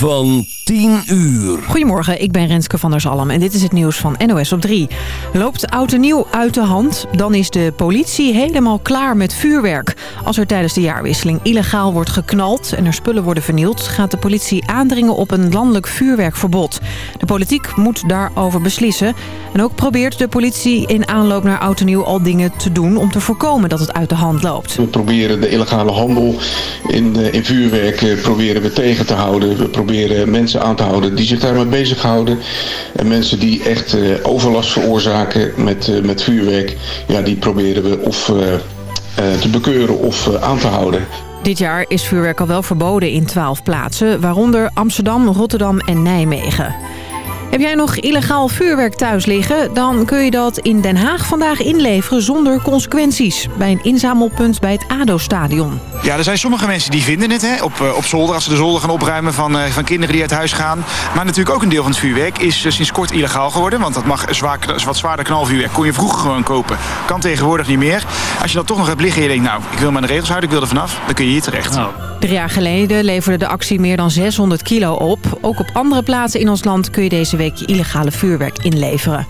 van 10 uur. Goedemorgen, ik ben Renske van der Zalm en dit is het nieuws van NOS op 3. Loopt oud en nieuw uit de hand, dan is de politie helemaal klaar met vuurwerk. Als er tijdens de jaarwisseling illegaal wordt geknald en er spullen worden vernield... gaat de politie aandringen op een landelijk vuurwerkverbod. De politiek moet daarover beslissen. En ook probeert de politie in aanloop naar oud en nieuw al dingen te doen... om te voorkomen dat het uit de hand loopt. We proberen de illegale handel in, eh, in vuurwerk eh, proberen we tegen te houden. We proberen mensen aan te houden die zich daarmee bezighouden. En mensen die echt eh, overlast veroorzaken met, met vuurwerk... Ja, die proberen we of te bekeuren of aan te houden. Dit jaar is vuurwerk al wel verboden in 12 plaatsen, waaronder Amsterdam, Rotterdam en Nijmegen. Heb jij nog illegaal vuurwerk thuis liggen? Dan kun je dat in Den Haag vandaag inleveren zonder consequenties. Bij een inzamelpunt bij het ADO-stadion. Ja, er zijn sommige mensen die vinden het hè, op, eh, op zolder. Als ze de zolder gaan opruimen van, uh, van kinderen die uit huis gaan. Maar natuurlijk ook een deel van het vuurwerk is uh, sinds kort illegaal geworden. Want dat mag zwaar, wat zwaarder knalvuurwerk kon je vroeger gewoon kopen. Kan tegenwoordig niet meer. Als je dat toch nog hebt liggen en je denkt... nou, ik wil de regels houden, ik wil er vanaf. Dan kun je hier terecht. Nou. Drie jaar geleden leverde de actie meer dan 600 kilo op. Ook op andere plaatsen in ons land kun je deze week je illegale vuurwerk inleveren.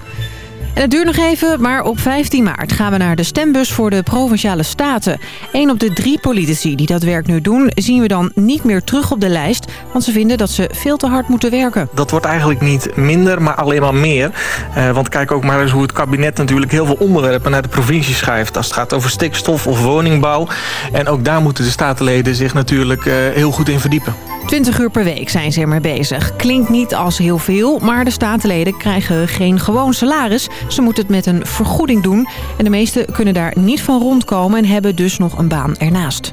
En het duurt nog even, maar op 15 maart gaan we naar de stembus voor de Provinciale Staten. Eén op de drie politici die dat werk nu doen, zien we dan niet meer terug op de lijst. Want ze vinden dat ze veel te hard moeten werken. Dat wordt eigenlijk niet minder, maar alleen maar meer. Uh, want kijk ook maar eens hoe het kabinet natuurlijk heel veel onderwerpen naar de provincie schrijft. Als het gaat over stikstof of woningbouw. En ook daar moeten de statenleden zich natuurlijk uh, heel goed in verdiepen. 20 uur per week zijn ze ermee bezig. Klinkt niet als heel veel, maar de statenleden krijgen geen gewoon salaris. Ze moeten het met een vergoeding doen. En de meesten kunnen daar niet van rondkomen en hebben dus nog een baan ernaast.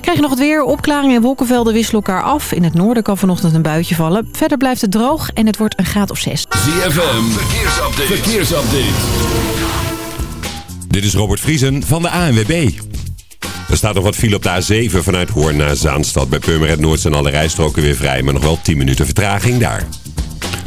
Krijg je nog het weer. Opklaringen en wolkenvelden wisselen elkaar af. In het noorden kan vanochtend een buitje vallen. Verder blijft het droog en het wordt een graad of 6. ZFM, verkeersupdate. verkeersupdate. Dit is Robert Vriesen van de ANWB. Er staat nog wat file op de A7 vanuit Hoorn naar Zaanstad. Bij Purmerend Noord zijn alle rijstroken weer vrij, maar nog wel 10 minuten vertraging daar.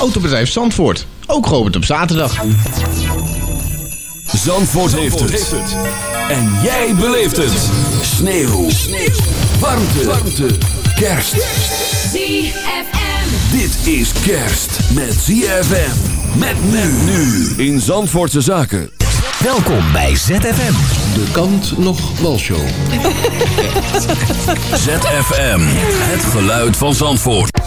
Autobedrijf Zandvoort, ook geopend op zaterdag. Zandvoort, heeft, het. En jij beleeft het. Sneeuw. Sneeuw. Warmte. Warmte. Kerst. ZFM. Dit is kerst met ZFM. Met men nu in Zandvoortse Zaken. Welkom bij ZFM. De kant nog show. ZFM. Het geluid van Zandvoort.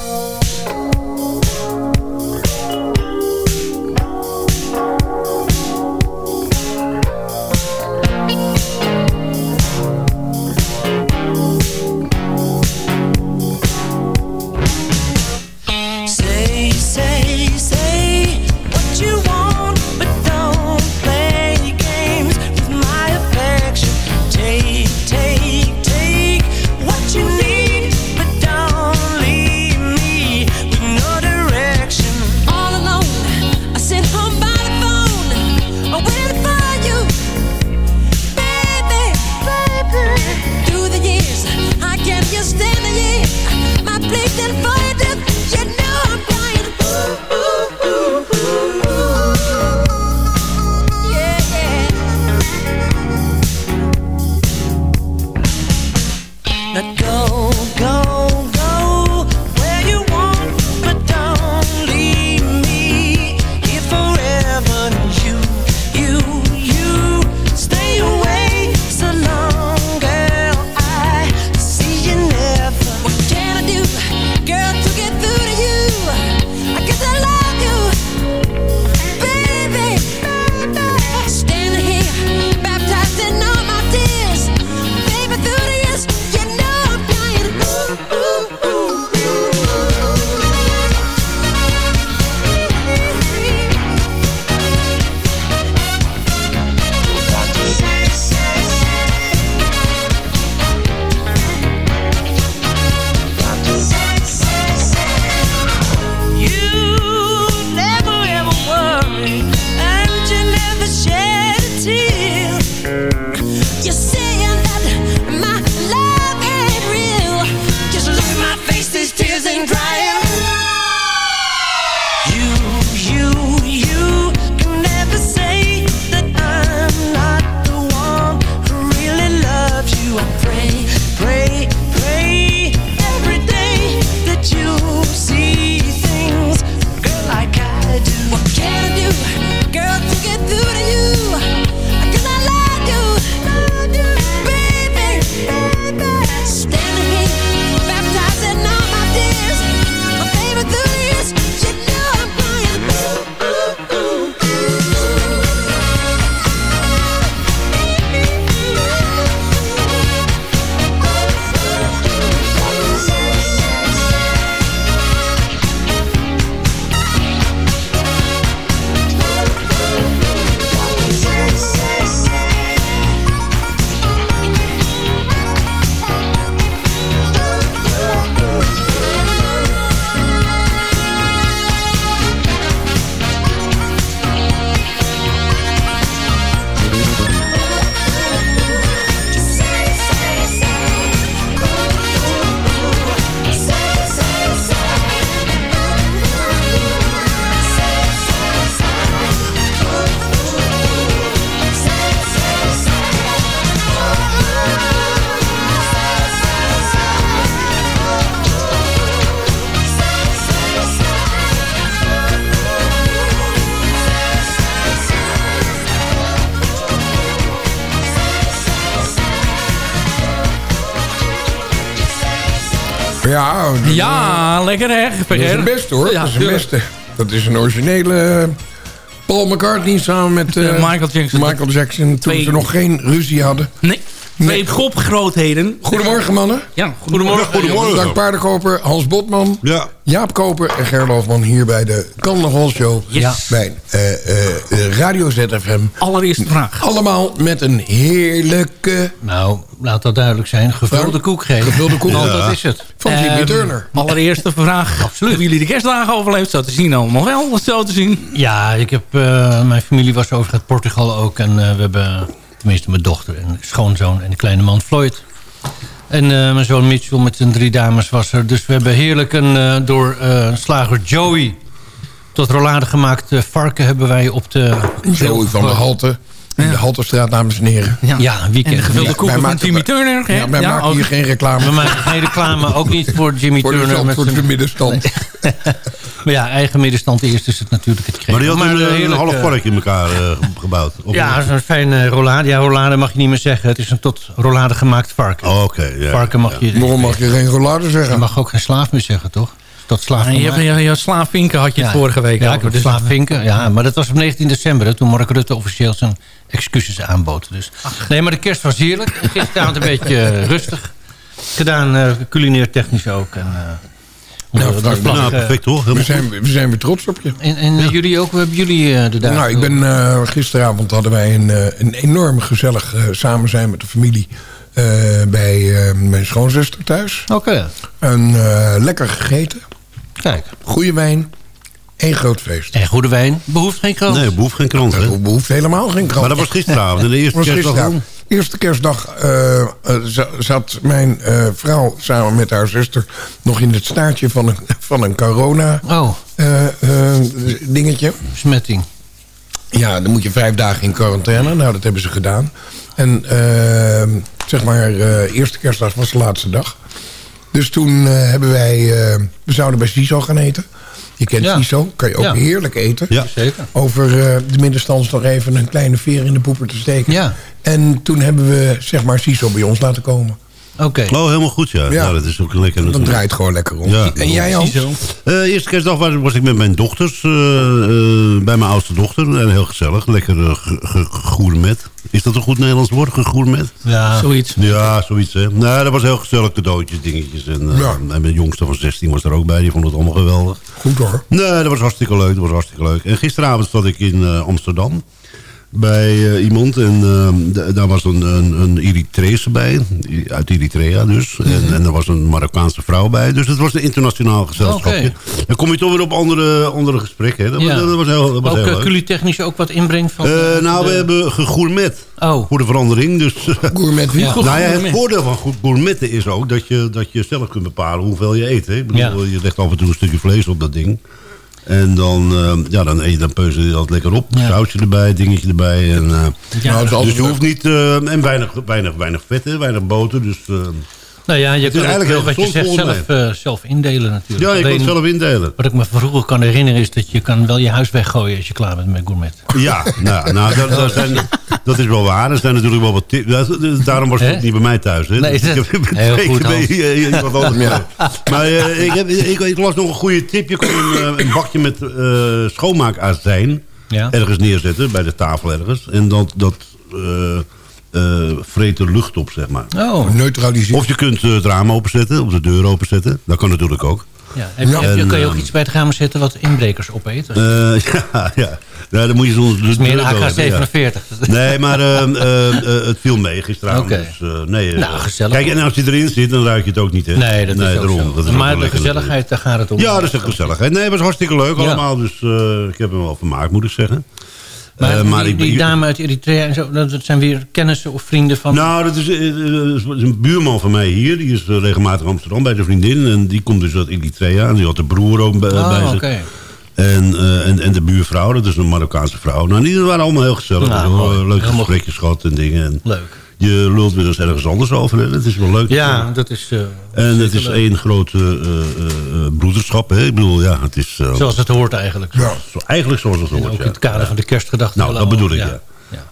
Ja, Ja, lekker hè. dat is een beste hoor. Ja, dat is een beste. Dat is een originele eh, Paul McCartney samen met eh, Michael Jackson. Michael Jackson. Toen Twee- ze nog geen ruzie hadden. Nee, twee popgrootheden. Goedemorgen mannen. Ja, goedemorgen. Goedemorgen. Dank Paardenkoper, Hans Botman, Ja. Jaap Koper en Gerloofman hier bij de Carnaval Show. Yes. Bij eh, eh, Radio ZFM. Allereerste vraag. Allemaal met een heerlijke Nou, laat dat duidelijk zijn. Gevulde koek geven. Gevulde koek. Ja. dat is het. van Jimmy Ehm, Turner. Allereerste vraag. Absoluut. Hebben jullie de kerstdagen overleefd? Zo te zien allemaal wel. Zo te zien. Ja, ik heb, eh, mijn familie was over uit Portugal ook. En eh, we hebben, tenminste mijn dochter en schoonzoon en de kleine man Floyd. En eh, mijn zoon Mitchell met zijn drie dames was er. Dus we hebben heerlijk een eh, door eh, slager Joey tot rollade gemaakt varken hebben wij op de... Joey van de Halte. In de Halterstraat, dames en heren. Ja, En weekend. de gevulde Ja, koeken van Jimmy Turner. hè? Ja, wij Ja, maken ook. hier geen reclame We maken geen reclame, ook niet voor Jimmy voor de Turner. Met Zandvoortse zijn, middenstand. maar ja, eigen middenstand eerst is het natuurlijk het kreeg. Maar die had een, eh, een half eh, varkje in elkaar eh, gebouwd. Of Ja, zo'n fijne rollade. Ja, rollade mag je niet meer zeggen. Het is een tot rollade gemaakt varken. Oh, Oké, ja. varken mag je... Waarom mag je geen rollade Je zeggen? mag ook geen slaaf meer zeggen, toch? Tot slaaf En van je je, je slaafvinken had je het Ja. vorige week Ja, ik over. Dus slaaf vinken. Ja, maar dat was op 19 december, hè, toen Mark Rutte officieel zijn excuses aanbood. Dus. Nee, maar de kerst was heerlijk. Gisteravond een beetje eh, rustig gedaan, eh culinair technisch ook. En, eh, Nou, vlag, Nou, perfect hoor. We zijn, we zijn weer trots op je. en en jullie ook? Hebben jullie eh, de dagen? Nou, ik ben, eh, gisteravond hadden wij een, eh, een enorm gezellig eh, samen zijn met de familie eh, bij eh, mijn schoonzuster thuis. Oké, En eh, lekker gegeten, kijk. goede wijn, één groot feest. En goede wijn behoeft geen krant. Nee, behoeft geen krant, hè? Dat behoeft helemaal geen krant. Maar dat was gisteravond. En de eerste kerstdag. Eerste kerstdag eh, eh, za- zat mijn eh, vrouw samen met haar zuster nog in het staartje van een, van een corona Oh, eh, eh, dingetje. smetting. Ja, dan moet je vijf dagen in quarantaine. Nou, dat hebben ze gedaan. En eh, zeg maar, eh, eerste kerstdag was de laatste dag. Dus toen eh, hebben wij... eh, we zouden bij CISO gaan eten. Je kent Ja. Kan je ook Ja. heerlijk eten. Ja. Zeker. Over eh, de middenstands nog even een kleine veer in de poeper te steken. Ja, En toen hebben we, zeg maar, CISO bij ons laten komen. Oké. Oh, helemaal goed, ja. Ja. ja. dat is ook lekker. Dat draait gewoon lekker rond. Ja. En jij, Hans? Ziezo. Eh, eerste kerstdag was, was ik met mijn dochters. eh, eh, bij mijn oudste dochter. En heel gezellig. Lekker uh, gegourmet. Is dat een goed Nederlands woord? Gegourmet? Ja, Zoiets. Ja, zoiets hè. Nou, dat was heel gezellig. Cadeautjes, dingetjes. En, eh, Ja. en mijn jongste van 16 was er ook bij. Die vond het allemaal geweldig. Goed hoor. Nee, dat was hartstikke leuk. Dat was hartstikke leuk. En gisteravond zat ik in eh, Amsterdam. Bij eh, iemand. En eh, d- daar was een, een, een Eritrese bij. Uit Eritrea dus. en, en er was een Marokkaanse vrouw bij. Dus het was een internationaal gezelschapje. Dan kom je toch weer op andere, andere gesprekken. Hè. Dat, Ja. was, dat was heel, dat was ook heel uh, leuk. culitechnisch ook wat inbreng van... Eh, uh, nou, de- we hebben gegourmet. Oh, Voor de verandering. Dus, Gourmet wie? Ja. nou ja, het voordeel van goed gourmetten is ook dat je, dat je zelf kunt bepalen hoeveel je eet. Hè? Ik bedoel, Je legt af en toe een stukje vlees op dat ding. En dan, eh, ja, dan eet je dan peuzel je dat lekker op. Ja. Sausje erbij, dingetje erbij. En, eh, Nou, het is dus je hoeft niet... eh, en weinig, weinig, weinig vet, hè, weinig boter. Dus eh, nou ja, je is kan het, eigenlijk heel wat je zegt zelf, eh, zelf indelen natuurlijk. ja, je kan het zelf indelen. Wat ik me vroeger kan herinneren is dat je kan wel je huis weggooien als je klaar bent met gourmet. Ja, nou, nou dat, dat, zijn, dat is wel waar. Er zijn natuurlijk wel wat tips. Daarom was het niet bij mij thuis. Hè? Nee, Ik dat- heb heel goed, bij eh. Ja. Maar eh, ik, heb, ik, ik las nog een goede tip. Je kan een, een bakje met eh schoonmaakazijn Ja. ergens neerzetten. Bij de tafel ergens. En dat, dat eh, eh, vreet er lucht op, zeg maar. Oh, Neutraliseer. Of je kunt eh, het raam openzetten. Of de deur openzetten. Dat kan natuurlijk ook. ja. Heb, En, kan je ook ehm, iets bij het raam zetten wat inbrekers opeten? Eh, ja, ja. Nou, dan moet je soms de is meer een wel hebben, ja. AK-47. Nee, maar eh, eh, eh, het viel mee gisteravond. Dus, eh, nee, eh, Nou, gezellig. Kijk, en als je erin zit, dan ruik je het ook niet, hè? Nee, dat is ook daarom. zo. Dat is ook maar de lekker gezelligheid, daar gaat het om. Ja, dat is ook gezelligheid. Nee, het was hartstikke leuk Ja. allemaal. Dus eh, ik heb hem wel vermaakt, moet ik zeggen. Maar, Eh, die, ik- die dame uit Eritrea en zo, dat zijn weer kennissen of vrienden van... Nou, dat is, eh, eh, is een buurman van mij hier. Die is regelmatig in Amsterdam bij de vriendin. En die komt dus uit Eritrea. En die had de broer ook bij, bij oh, zich. oké. En, en, en de buurvrouw, dat is een Marokkaanse vrouw. Nou, die waren allemaal heel gezellig. Nou, mooi. eh, leuke gesprekjes gehad en dingen. En Leuk. Je lult weer eens ergens anders over. Hè. Dat is wel leuk. Ja, dat is... eh, En het is leuk. één grote eh, eh, broederschap. Hè? Ik bedoel, ja, het is Zoals het hoort eigenlijk. Ja. zo, eigenlijk zoals het En hoort. ook in het kader van de kerstgedachte. Nou, dat bedoel ik, ja.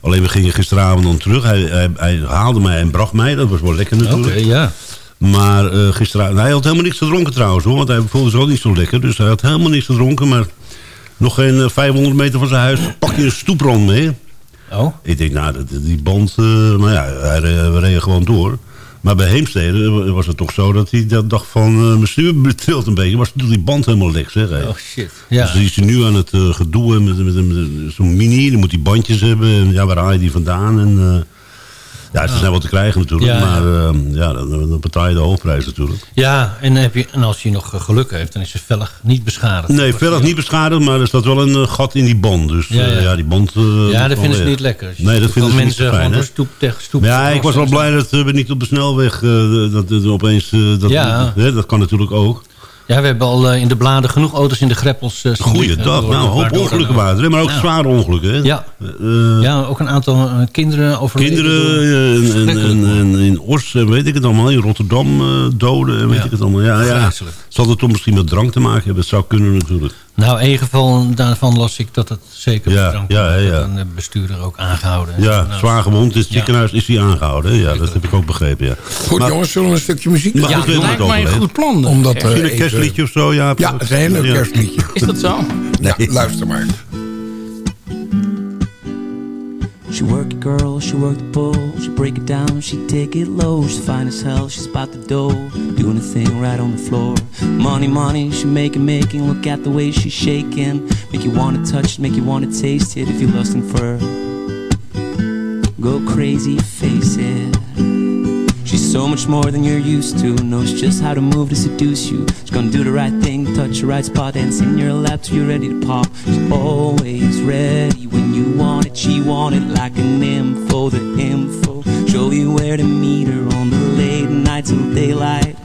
Alleen we gingen gisteravond dan terug. Hij, hij, hij haalde mij en bracht mij. Dat was wel lekker Oké, natuurlijk. ja. Maar uh, gisteravond... Hij had helemaal niks gedronken trouwens hoor. Want hij voelde zich ook niet zo lekker. Dus hij had helemaal niks gedronken. Maar nog geen uh, 500 meter van zijn huis pakt hij een stoeprand mee. Oh? Ik denk, nou, die band... Uh, nou ja, hij, we reden gewoon door. Maar bij Heemstede was het toch zo dat hij dat dacht van... Uh, mijn stuur betrilt een beetje. Was die band helemaal lek, zeg. Hè. Oh shit. Ja. Dus die is nu aan het uh, gedoe met, met, met, met zo'n mini. Dan moet hij bandjes hebben. En ja, waar haal je die vandaan? En... Uh, ja, ze zijn wel te krijgen natuurlijk, ja, maar uh, ja, dan, betaal je de hoofdprijs natuurlijk. Ja, en, heb je, en als hij nog geluk heeft, dan is ze vellig niet beschadigd. Nee, vellig niet beschadigd, maar er staat wel een uh, gat in die band. Dus ja, ja. ja die band... Ja, dat vinden ze niet lekker. Nee, dat vinden ze mensen niet fijn, gewoon stoep tegen stoep. Ja, ik was wel blij dat we niet op de snelweg dat, opeens... dat, ja. dat kan natuurlijk ook. Ja, we hebben al uh, in de bladen genoeg auto's in de greppels. Uh, Goeiedag, nou, een hoop ongelukken waren er, maar ook ja. zware ongelukken. Hè? Ja. Uh, ja, ook een aantal kinderen overleden. Kinderen en, en, en, in Os, weet ik het allemaal, in Rotterdam doden en weet ja. ik het allemaal. Ja, ja. Zal het toch misschien met drank te maken hebben? Dat zou kunnen natuurlijk. Nou, één geval daarvan las ik dat het zeker ja, ja, ja, ja. En de bestuurder ook aangehouden. Ja, nou, zwaar gewond in het ziekenhuis is hij aangehouden. Ja, dat heb ik ook begrepen, ja. Goed maar, jongens, zullen we een stukje muziek Ja, dat lijkt mij een goed plan. Omdat, Misschien een kerstliedje of zo, ja. Ja, het is een heel leuk kerstliedje. Is dat zo? Nee. Ja, luister maar. She work it girl, she work the bull She break it down, she take it low. She's fine as hell, she's about the dough. Doing a thing right on the floor. Money, money, she making, making. Look at the way she's shaking. Make you wanna touch it, make you wanna taste it If you're lusting for her. Go crazy, face it so much more than you're used to. Knows just how to move to seduce you. She's gonna do the right thing, touch the right spot Dance in your lap till you're ready to pop. She's always ready when you want it. She want it like an info, the info. Show you where to meet her on the late night till daylight.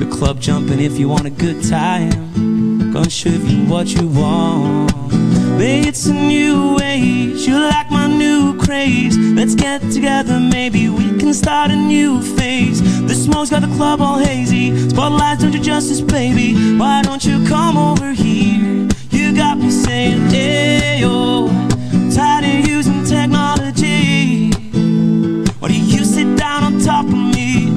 The club jumping if you want a good time. Gonna show you what you want It's a new age. You like my new craze. Let's get together, maybe we can start a new phase. The smoke's got the club all hazy. Spotlights don't do justice, baby. Why don't you come over here? You got me saying, hey, yo. Tired of using technology. Why do you sit down on top of me?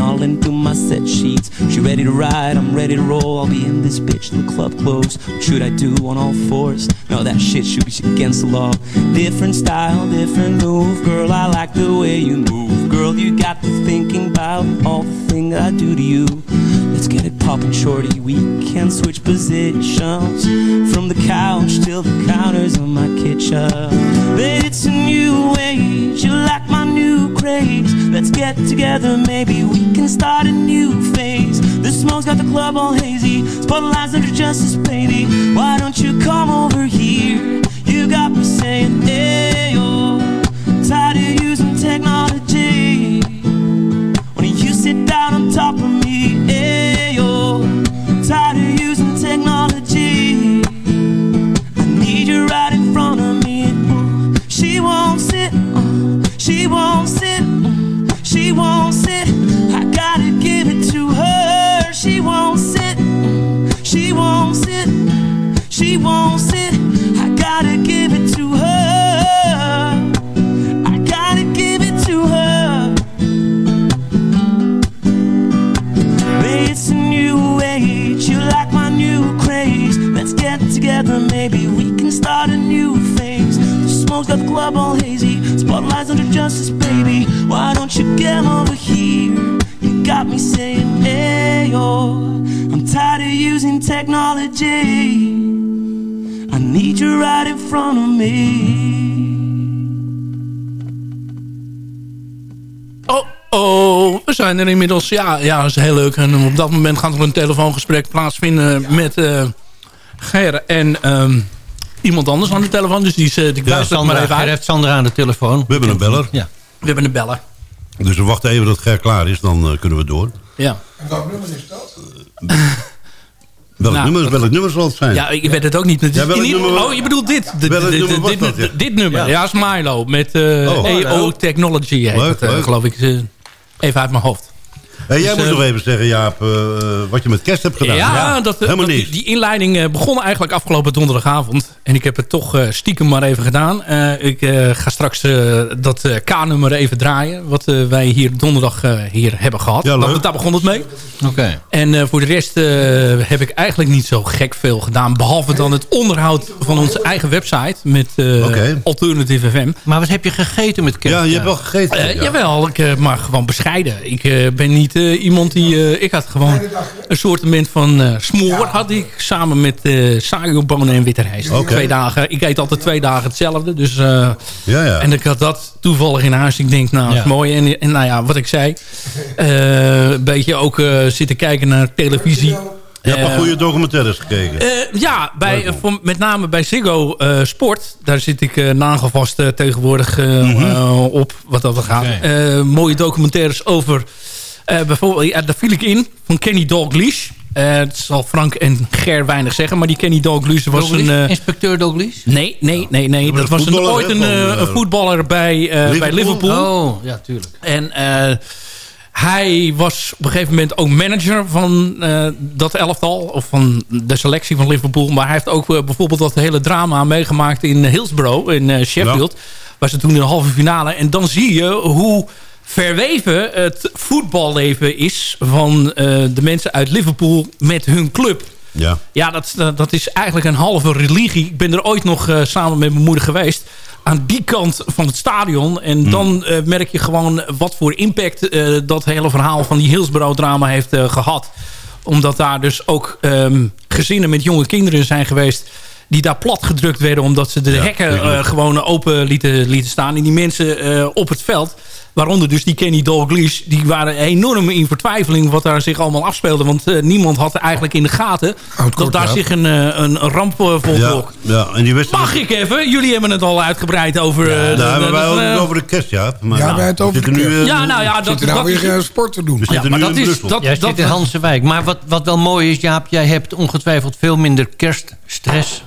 All into my set sheets She ready to ride, I'm ready to roll I'll be in this bitch till club close What should I do on all fours? No, that shit should be against the law Different style, different move Girl, I like the way you move Girl, you got me thinking about all the things I do to you Let's get it poppin', shorty. We can switch positions from the couch till the counters of my kitchen. But it's a new age. You like my craze. Let's get together, maybe we can start a new phase. The smoke's got the club all hazy. Spotlights under justice, baby. Why don't you come over here? You got me saying, hey, yo. Tired of using technology. Don't you sit down on top club all hazy. Spotlights under justice, baby. Why don't you get over here? You got me saying, hey, yo. I'm tired of using technology. I need you right in front of me. Oh, oh, we zijn er inmiddels. Ja, ja, dat is heel leuk. En op dat moment gaat er een telefoongesprek plaatsvinden met eh Ger en ehm, iemand anders aan de telefoon. Dus die, is, eh, die Ja, maar even uit. heeft Sandra aan de telefoon. We hebben een beller. Ja. We hebben een beller. Dus we wachten even dat Ger klaar is, dan eh, kunnen we door. Ja. En welk nummer is dat? Welk, Nou, nummer, welk nummer zal het zijn? Ja, ik weet het ook niet. Het is Ja, welk nummer- oh, je bedoelt dit. Dit, Welk dit, nummer dit, dat, ja? dit nummer. Ja. Ja, is Milo. Met eh Oh. EO Technology heet Leuk, het, eh, leuk. geloof ik. eh, even uit mijn hoofd. Hey, jij Dus, moet eh, nog even zeggen, Jaap, eh, wat je met kerst hebt gedaan. Ja, dat, eh, helemaal dat- niks. die, die inleiding eh, begon eigenlijk afgelopen donderdagavond. En ik heb het toch eh, stiekem maar even gedaan. Eh, ik eh, ga straks eh, dat eh, K-nummer even draaien. Wat eh, wij hier donderdag eh, hier hebben gehad. Ja, leuk. Dat- daar begon het mee. Oké. En eh, voor de rest eh, heb ik eigenlijk niet zo gek veel gedaan. Behalve dan het onderhoud van onze eigen website. Met eh, Oké. Alternative FM. Maar wat heb je gegeten met kerst? Ja, je hebt wel gegeten. Eh, ja. Jawel, ik eh, maar gewoon bescheiden. Ik eh, ben niet eh, iemand die... eh, ik had gewoon een soortement van eh, smoor had ik. Samen met eh sago-bonen en witte rijst. Twee dagen. Ik eet altijd twee dagen hetzelfde. Dus, eh, Ja, ja. En ik had dat toevallig in huis. Ik denk, nou, dat is Ja. mooi. En, en nou ja, wat ik zei. eh, een beetje ook eh, zitten kijken naar televisie. Je hebt Eh, goede documentaires gekeken. eh, ja, bij, eh, voor- met name bij Ziggo eh, Sport. Daar zit ik eh nagevast eh, tegenwoordig eh, Mhm. eh, op wat dat gaat. Eh, mooie documentaires over... eh, bijvoorbeeld, ja, daar viel ik in, van Kenny Dalglish. Eh het zal Frank en Ger weinig zeggen, maar die Kenny Dalglish was Douglas? een... eh, Inspecteur Douglas? nee, nee, nee, nee. Dat was een, ooit een, van, een voetballer bij, eh, bij Liverpool? Liverpool. Oh, ja, tuurlijk. En eh, hij was op een gegeven moment ook manager van eh, dat elftal. Of van de selectie van Liverpool. Maar hij heeft ook bijvoorbeeld dat hele drama meegemaakt in Hillsborough. In eh, Sheffield. Waar ze toen in de halve finale. En dan zie je hoe verweven het voetballeven is van eh, de mensen uit Liverpool met hun club. Ja. Ja, dat, dat is eigenlijk een halve religie. Ik ben er ooit nog eh, samen met mijn moeder geweest. Aan die kant van het stadion. En Hmm. dan eh, merk je gewoon wat voor impact dat hele verhaal van die Hillsborough-drama heeft eh, gehad. Omdat daar dus ook ehm, gezinnen met jonge kinderen zijn geweest die daar plat gedrukt werden omdat ze de hekken eh, gewoon open lieten, lieten staan. En die mensen eh, op het veld, waaronder dus die Kenny Dalglish... die waren enorm in vertwijfeling wat daar zich allemaal afspeelde. Want eh, niemand had eigenlijk in de gaten dat daar zich een, een, ramp Ja, voltrok. ja, en die wisten... Mag ik even? Jullie hebben het al uitgebreid over... eh, Daar de- hebben wij de- ook de- het over de kerst, ja. Maar Ja, wij het over de nu, kerst. Ja, nou ja, dat, nou dat weer is... sport te doen? We Ja, maar dat in is... Dat, Jij dat, zit in Hansenwijk. Maar wat, wat wel mooi is, Jaap, jij hebt ongetwijfeld veel minder kerststress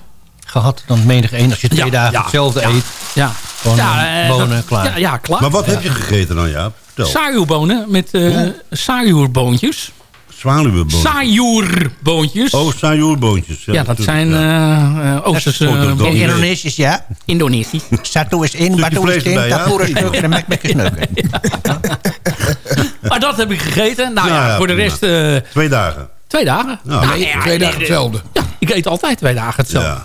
gehad dan menig een. Als je twee Ja, dagen ja, hetzelfde ja. eet. ja. Gewoon ja, eh, bonen, dat- klaar. Ja, ja, klaar. Maar wat heb je gegeten dan, Jaap? Vertel. Sajuurbonen met eh sajuurboontjes. Zwaluwenbonen. Sajuurboontjes. Oh, sajoerboontjes. Ja, dat natuurlijk, zijn ja. eh eh, Oosterse Dat is boontjes. Indonesisch, ja. Indonesië. Satu is in, Stukje vlees erbij, ja? tapura sneuken en mek sneuken. Maar dat heb ik gegeten. Nou ja, Ja, ja, voor de rest eh, Twee dagen. twee dagen. Nou, Nou, ja, twee dagen hetzelfde. Ja, ik eet altijd twee dagen hetzelfde.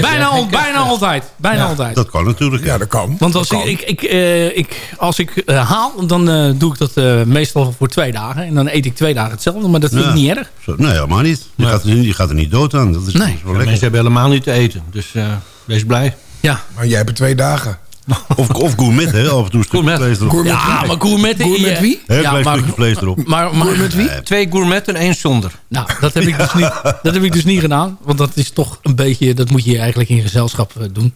Bijna, al, bijna altijd. Bijna altijd. dat kan natuurlijk. Ja, dat kan. Want als Dat ik, kan. ik, ik, eh, ik, als ik eh, haal, dan eh, doe ik dat eh, meestal voor twee dagen. En dan eet ik twee dagen hetzelfde. Maar dat vind ik Ja. niet erg. Zo, nee, helemaal niet. Je, gaat er, niet- je gaat er niet dood aan. Dat is, Nee. dat is wel Mensen lekker. hebben helemaal niet te eten. Dus eh, wees blij. Ja. Maar jij hebt er twee dagen. Of, of gourmet, hè? Af en toe Gourmet. vlees erop. Gourmet Ja, maar gourmet... Gourmet wie? Heel Ja, klein maar, stukje vlees erop. maar, maar, Gourmet wie? Twee gourmet en één zonder. Nou, dat heb, ik dus niet, dat heb ik dus niet gedaan. Want dat is toch een beetje... Dat moet je eigenlijk in gezelschap eh, doen.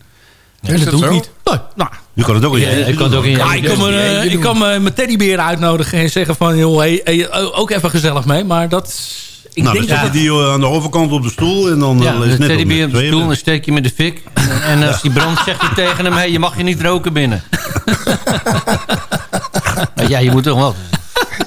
En Is dat dat doe ik niet. Nee, nou, Je kan het ook in je Ja, ik kan het doen, ook in je hoor. ja, ik kan, me, eh, ik kan me mijn teddybeer uitnodigen en zeggen van... Joh, hey, hey, ook even gezellig mee. Maar dat... Ik Nou, denk dan zet je die eh, aan de overkant op de stoel en dan Ja, eh, is net op de stoel, dan steek je met de fik. En, en als die brandt, zegt hij tegen hem... Hey, je mag je niet roken binnen. Ja, je moet toch wel...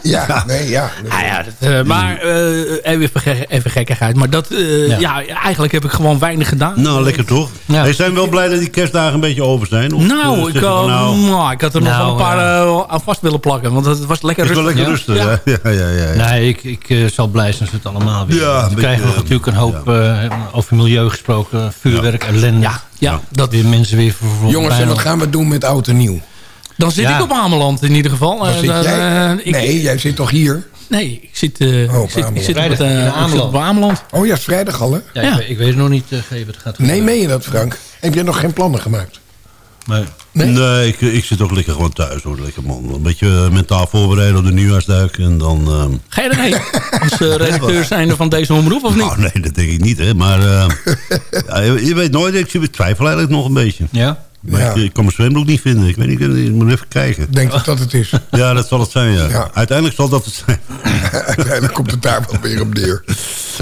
Ja, nee, ja. Ah ja, dat, eh, maar eh, even, even gekkigheid. Maar dat, eh, Ja. ja. eigenlijk heb ik gewoon weinig gedaan. Nou, lekker toch? Ja. Hey, zijn we wel blij dat die kerstdagen een beetje over zijn? Of, nou, ik, van, nou, nou, ik had er nog Nou, wel een paar aan vast willen plakken. Want het was lekker rustig. lekker Ja. rustig, Ja. Ja, ja, ja. ja. Nee, ik, ik zal blij zijn als we het allemaal weer. Ja, we krijgen nog natuurlijk een hoop eh, over milieu gesproken. Vuurwerk, ellende. Ja, ja, Dat weer mensen weer voor, Jongens, en wat gaan we doen met oud en nieuw? Dan zit Ja. ik op Ameland in ieder geval. Eh, zit dan, jij? eh, ik- nee, jij zit toch hier? Nee, ik zit, eh, Oh, ik zit, ik Ameland. zit op het, Vrijdag, eh, zit Ameland. op Ameland. Oh ja, het vrijdag al, hè? Ja, Ja. Ik, weet- ik weet het nog niet, uh, het gaat Nee, meen je dat, Frank? Heb jij nog geen plannen gemaakt? Nee. Nee? Nee, ik, ik zit toch lekker gewoon thuis hoor. Lekker man. Een beetje mentaal voorbereiden op de nieuwjaarsduik. En dan... ehm, Ga je erheen? Als eh, redacteur zijnde van deze omroep of niet? nou, nee, dat denk ik niet, hè. Maar eh, ja, je, je weet nooit. Ik, ik twijfel eigenlijk nog een beetje. Ja? Maar Ja. ik, ik kan mijn zwembroek niet vinden. Ik weet niet, ik moet even kijken. Denk ik dat het is. Ja, dat zal het zijn, ja. Ja. Uiteindelijk zal dat het zijn. Uiteindelijk komt het daar wel weer op neer.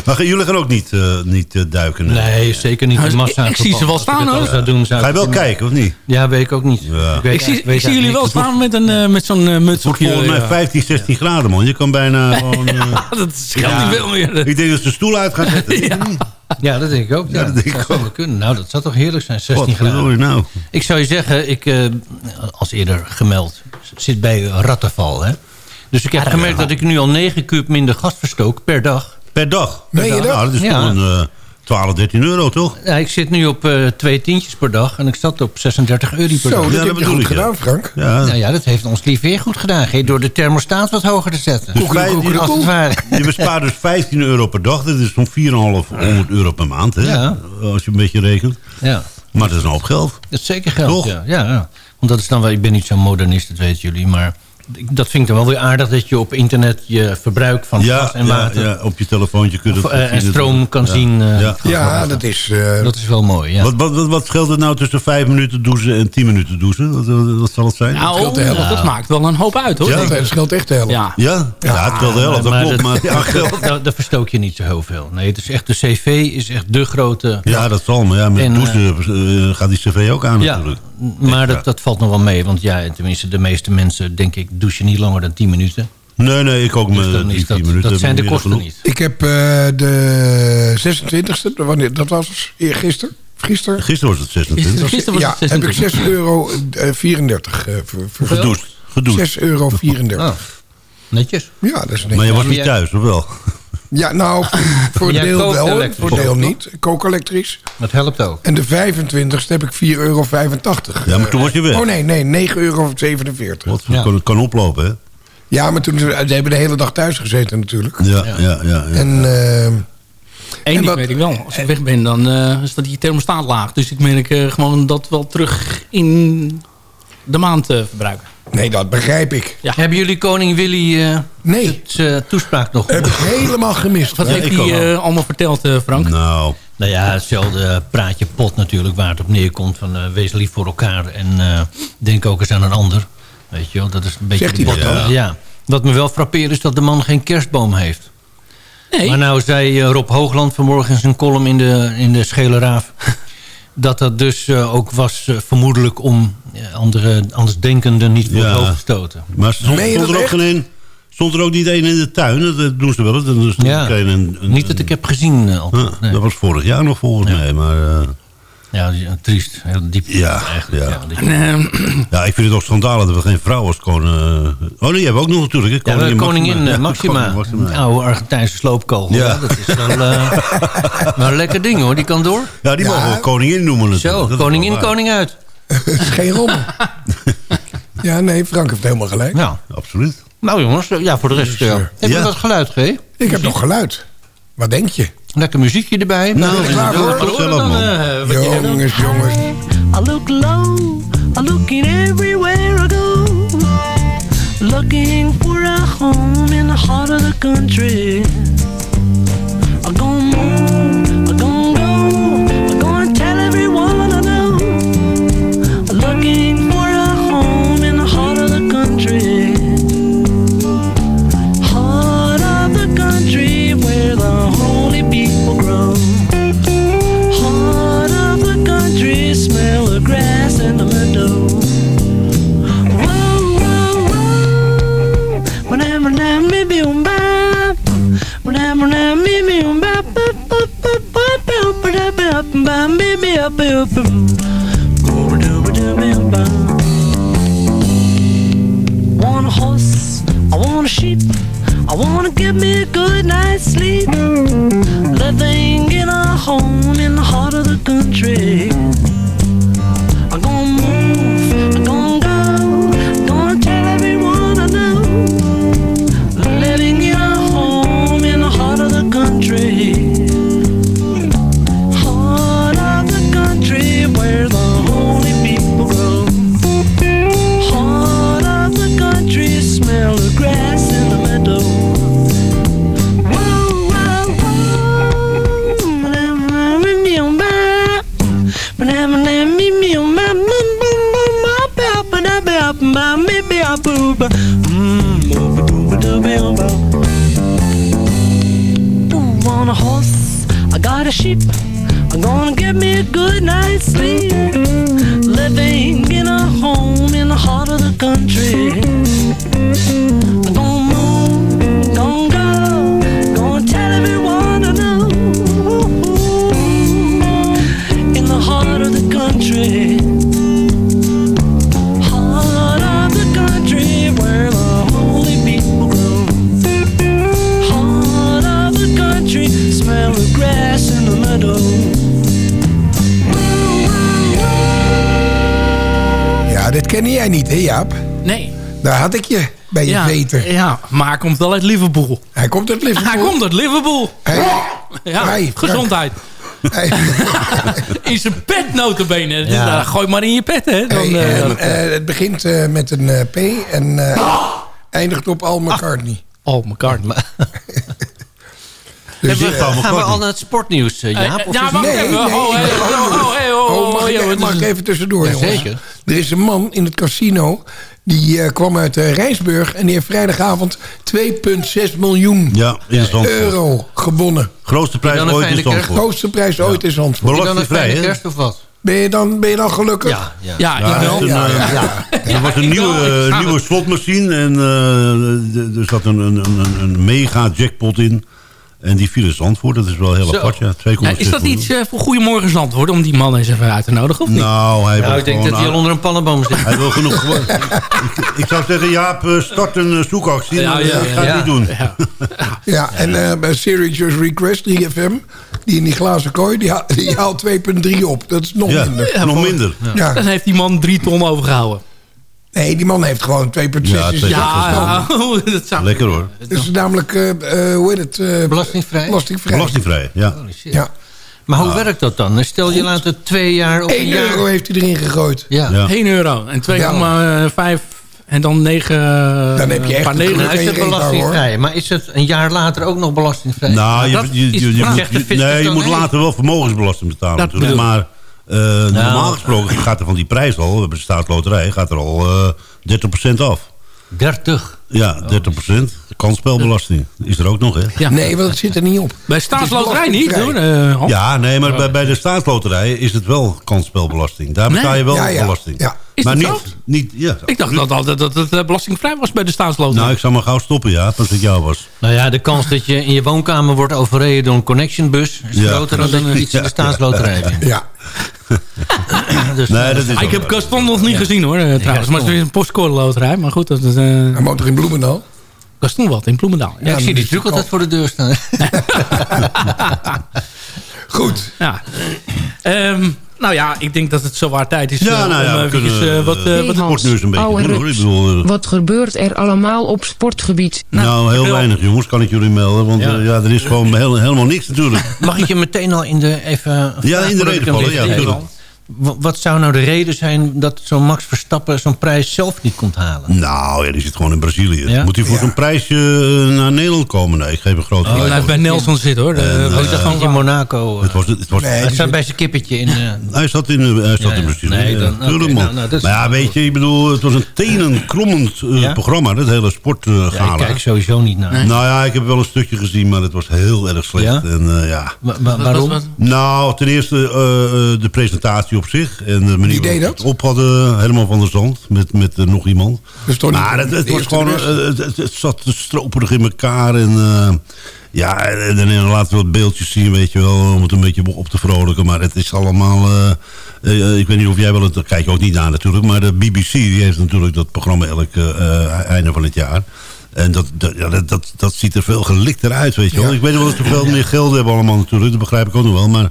Maar jullie gaan ook niet, eh, niet eh, duiken? hè? Nee, zeker niet. Nou, massa ik- ik zie ze wel staan, hoor. zou doen, zou Ga je wel kijken, of niet? Ja, weet ik ook niet. Ja. Ik, weet Ik zie, eigenlijk- weet ik zie jullie wel staan met, een, eh, met zo'n eh, muts op Het wordt je... volgens mij 15, 16 graden, man. Je kan bijna gewoon... eh, dat scheelt Ja. niet veel meer. ik denk dat ze de stoel uit gaan zetten. Ja. dat denk ik ook. Ja, Ja, dat denk ik zou zomaar kunnen. Nou, dat zou toch heerlijk zijn, 16 graden. Nou. Ik zou je zeggen, ik, eh, als eerder gemeld, zit bij Rattenval. Hè? Dus ik heb gemerkt dat ik nu al 9 kuub minder gas verstook per dag. Per dag? Je dat? Nou, dat is Ja. toch een eh 12, 13 euro, toch? Ja, ik zit nu op eh, twee tientjes per dag en ik zat op 36 euro per Zo, dag. dat Ja, heb dat je goed ik, ja. gedaan, Frank. Ja. Nou ja, dat heeft ons lief weer goed gedaan. Ge, Door de thermostaat wat hoger te zetten. Dus Als het ware. Je bespaart dus 15 euro per dag. Dat is zo'n 4,500 euro per maand, hè? Ja. Als je een beetje rekent. Ja, Maar dat is een hoop geld. dat is zeker geld. Toch? Ja, ja, ja. Want dat is dan wel, ik ben niet zo'n modernist, dat weten jullie. Maar dat vind ik dan wel weer aardig dat je op internet je verbruik van Ja, gas en water ja, op je telefoontje kun je of, dat eh, en stroom kan Ja. zien. eh, Ja. Ja, dat is... eh, Dat is wel mooi, ja. Wat, wat, wat, wat scheelt het nou tussen 5 minuten douchen en 10 minuten douchen? Wat, wat, wat zal het zijn? Nou, scheelt de helft. dat maakt wel een hoop uit, hoor. Ja, dat scheelt echt de helft. Ja. Ja? Ja, het wel de helft, dat klopt. Maar daar, daar verstook je niet zo heel veel. Nee, het is echt, de CV is echt de grote... Ja, dat zal. Maar ja, met En, douchen gaat die cv ook aan Ja, natuurlijk. Maar dat, dat valt nog wel mee. Want ja, tenminste, de meeste mensen, denk ik, douchen niet langer dan 10 minuten. Nee, nee, ik ook Dus met dan die is 10 dat, minuten. dat zijn de kosten genoeg. niet. Ik heb eh, de 26e, wanneer, dat was eergisteren, gisteren. Gisteren was het 26. Gisteren was Ja, het heb ik 26. 6 euro eh, 34 eh, ver- ver- Gedoucht. Gedoucht. 6 euro 34. Ah, netjes. Ja, dat is Maar je netjes. was niet thuis, of wel? Ja, nou, voor een Jij deel wel, elektrisch voor deel niet. Ik kook elektrisch. Dat helpt ook. En de 25ste heb ik 4,85 euro. Ja, maar toen was je weg. Oh nee, nee, 9,47 euro. Wat Ja. kan, kan oplopen, hè? Ja, maar toen, ze hebben de hele dag thuis gezeten natuurlijk. Ja, ja, ja. ja, En eh, Eén ding wat- weet ik wel. Als ik weg ben, dan eh staat die thermostaat laag. Dus ik merk eh, gewoon dat wel terug in de maand verbruiken. Nee, dat begrijp ik. Ja. Hebben jullie koning Willy eh Nee, zijn toespraak nog heb ik helemaal gemist. Wat Ja, heeft ik hij eh, allemaal verteld, eh, Frank? Nou, Nou ja, hetzelfde praatje pot natuurlijk, waar het op neerkomt van eh, wees lief voor elkaar en eh, denk ook eens aan een ander. Weet je wel, dat is een beetje Zegt de hij dat dan? Ja. Wat me wel frappeert is dat de man geen kerstboom heeft. Nee. Maar nou zei eh, Rob Hoogland vanmorgen in zijn column in de, in de Schele Raaf... dat dat dus eh, ook was eh, vermoedelijk om eh, andere, andersdenkenden niet voor Ja. het hoofd te stoten. maar stond, er ook geen een... Stond er ook niet één in de tuin? Dat doen ze wel eens. Dan stond Ja. een, een, een- Niet dat ik heb gezien eh, altijd. Ah, nee. Dat was vorig jaar nog volgens Ja. mij. Maar eh, Ja, ja, triest. Heel diep Ja, eigenlijk. ja. Ja, En, eh, ja, ik vind het ook schandalig dat we geen vrouw als koning... eh, oh nee, hebben we ook nog natuurlijk. Ja, koningin, koningin Ja, eh, Maxima. koningin Maxima. Een oude Argentijnse sloopkogel. Ja. Dat is wel, eh, wel een lekker ding hoor. Die kan door. Ja, die Ja. mogen we koningin noemen natuurlijk. Zo, Dat koningin, koning uit. Het is geen rommel. ja, nee, Frank heeft helemaal gelijk. Nou, Absoluut. nou jongens, eh, ja, voor de rest... Dus, ja. eh, Heb je ja. wat geluid, G? Ik heb nog geluid. Wat denk je? Lekker muziekje erbij. Nou, je klaar voor? eh. Jongens, jongens. I look low, I looking everywhere I go. Looking for a home in the heart of the country. Maybe up, up, up. Want a horse, I want a sheep, I wanna give me a good night's sleep. Living in a home in the heart of the country. Ja. Ja, maar hij komt wel uit Liverpool. Hij komt uit Liverpool? Hij komt uit Liverpool. Ja, Hey, Frank. gezondheid. in zijn pet notabene. Dus, Ja. nou, gooi maar in je pet, hè. Dan, Hey, eh, eh, het begint eh, met een eh, P en eh, eindigt op Al McCartney. Paul McCartney. Dus, Hebben we- eh, gaan we al naar het sportnieuws, eh, Jaap? Eh, Of ja, wacht Nee, even. nee, Oh, hey, oh, oh, hey, oh, Oh, oh, mag ik, ja, mag even tussendoor, Ja, jongens? zeker. Er is een man in het casino... die eh, kwam uit eh, Rijsburg... en die heeft vrijdagavond 2,6 miljoen Ja, euro gewonnen. Grootste prijs ooit in. Zandvoort. Grootste prijs ooit in Zandvoort. Je dan een hè? kerst of wat? Ben je dan, ben je dan gelukkig? Ja, ja. Ja, Ja, eh, ja. Er was een nieuwe, nieuwe slotmachine en eh, er zat een, een, een, een mega jackpot in. En die viel in Zandvoort, dat is wel heel Zo. apart. Ja, 2,6 Ja, is dat iets eh, voor Goedemorgen Zandvoort... om die man eens even uit te nodigen, of niet? Nou, hij Nou, wil ik denk gewoon dat hij al onder een pannenboom zit. Hij wil genoeg... gewoon- ik, ik zou zeggen, Jaap, eh, start een eh, zoekactie. Ja, maar ja, dat ja, ga ik ja. niet doen. Ja. Ja, en eh, bij Serious Request, 3FM... die in die glazen kooi, die, haalt- die haalt 2,3 op. Dat is nog Ja, minder. nog minder. Ja. Dan heeft die man drie ton overgehouden. Nee, die man heeft gewoon 2,6 Ja, Ja, dat zou... Lekker hoor. Het is namelijk, eh, eh, hoe heet het? eh, Belastingvrij? belastingvrij. Belastingvrij, ja. Ja. Maar hoe werkt dat dan? Stel je laat het twee jaar of een 1 jaar... euro heeft hij erin gegooid. Ja. Ja. 1 euro en 2,5 en dan 9... Dan heb je echt een negen. Nou is het belastingvrij. Maar is het een jaar later ook nog belastingvrij? Nou, je, dat je, je, moet, nee, je moet later wel vermogensbelasting betalen Dat. Maar eh, normaal gesproken gaat er van die prijs al, we hebben de staatsloterij, gaat er al eh 30% af. 30. Ja, 30%. Kansspelbelasting is er ook nog, hè? Ja. Nee, want het zit er niet op. Bij staatsloterij niet, hoor. eh. Ja, nee, maar bij, bij de staatsloterij is het wel kansspelbelasting. Daar betaal je wel Ja, ja. belasting. Ja. Is maar dat niet, zo? niet ja, Ik dacht dat altijd dat het eh, belastingvrij was bij de staatsloterij. Nou, ik zou maar gauw stoppen, ja, als het jou was. Nou ja, de kans dat je in je woonkamer wordt overreden door een connectionbus... is Ja. groter dan dat je iets in de staatsloterij. Ja. Dus, Nee, dat is ik heb. Gaston nog niet gezien hoor, eh, trouwens. Maar het is een postcode loterij. Maar goed, dat is... eh Hij woont er in Bloemendaal. Gaston wat, in Bloemendaal. ja, ik zie die truc altijd voor de deur staan. Goed. Ja. Ehm, nou ja, ik denk dat het zo waar tijd is Ja, eh, nou ja, om we eventjes, kunnen eh, wat... eh, Hey, wat sportnieuws een beetje oude doen, hoor. rups. Ik bedoel, eh, Wat gebeurt er allemaal op sportgebied? Nou, heel wil- weinig jongens, kan ik jullie melden. Want Ja. er is gewoon heel, helemaal niks natuurlijk. Mag ik je meteen al in de... Even, Ja, in de reden vallen, ja, geef? Wat zou nou de reden zijn dat zo'n Max Verstappen zo'n prijs zelf niet komt halen? Nou, ja, die zit gewoon in Brazilië. Ja? Moet hij voor zo'n prijsje eh, naar Nederland komen? Nee, ik geef een groot gelijk. blijft bij Nelson zitten hoor. De- En, dat eh, gewoon in Monaco. eh, Het was, het was, Nee, hij zit- bij zijn kippetje in... eh, Hij zat in, eh, hij zat Ja, in. Brazilië. Nee, ja, dan- tuurlijk, oké, man. nou, nou, maar ja, weet je, ik bedoel, het was een tenenkrommend eh, Ja? programma, dat hele ja, sportgala. ik kijk sowieso niet naar. nou ja, ik heb wel een stukje gezien, maar het was heel erg slecht. Ja? En, eh, ja. Wa- wa- waarom? Nou, ten eerste eh, eh, de presentatie op zich. En de manier waarop het op hadden, helemaal van der Zand, met, met eh, nog iemand. Dus maar het, het de was gewoon, de eh, het, het, het zat stroperig in elkaar. En eh, ja, en, laten we wat beeldjes zien, weet je wel, om het een beetje op te vrolijken. Maar het is allemaal, eh, eh, ik weet niet of jij wel, het kijk je ook niet naar natuurlijk. Maar de BBC, die heeft natuurlijk dat programma elk eh, eh, einde van het jaar. En dat, dat, ja, dat, dat, dat ziet er veel gelikter uit, weet je wel. Ja. Ik weet wel dat ze veel meer geld hebben allemaal natuurlijk, dat begrijp ik ook nog wel. Maar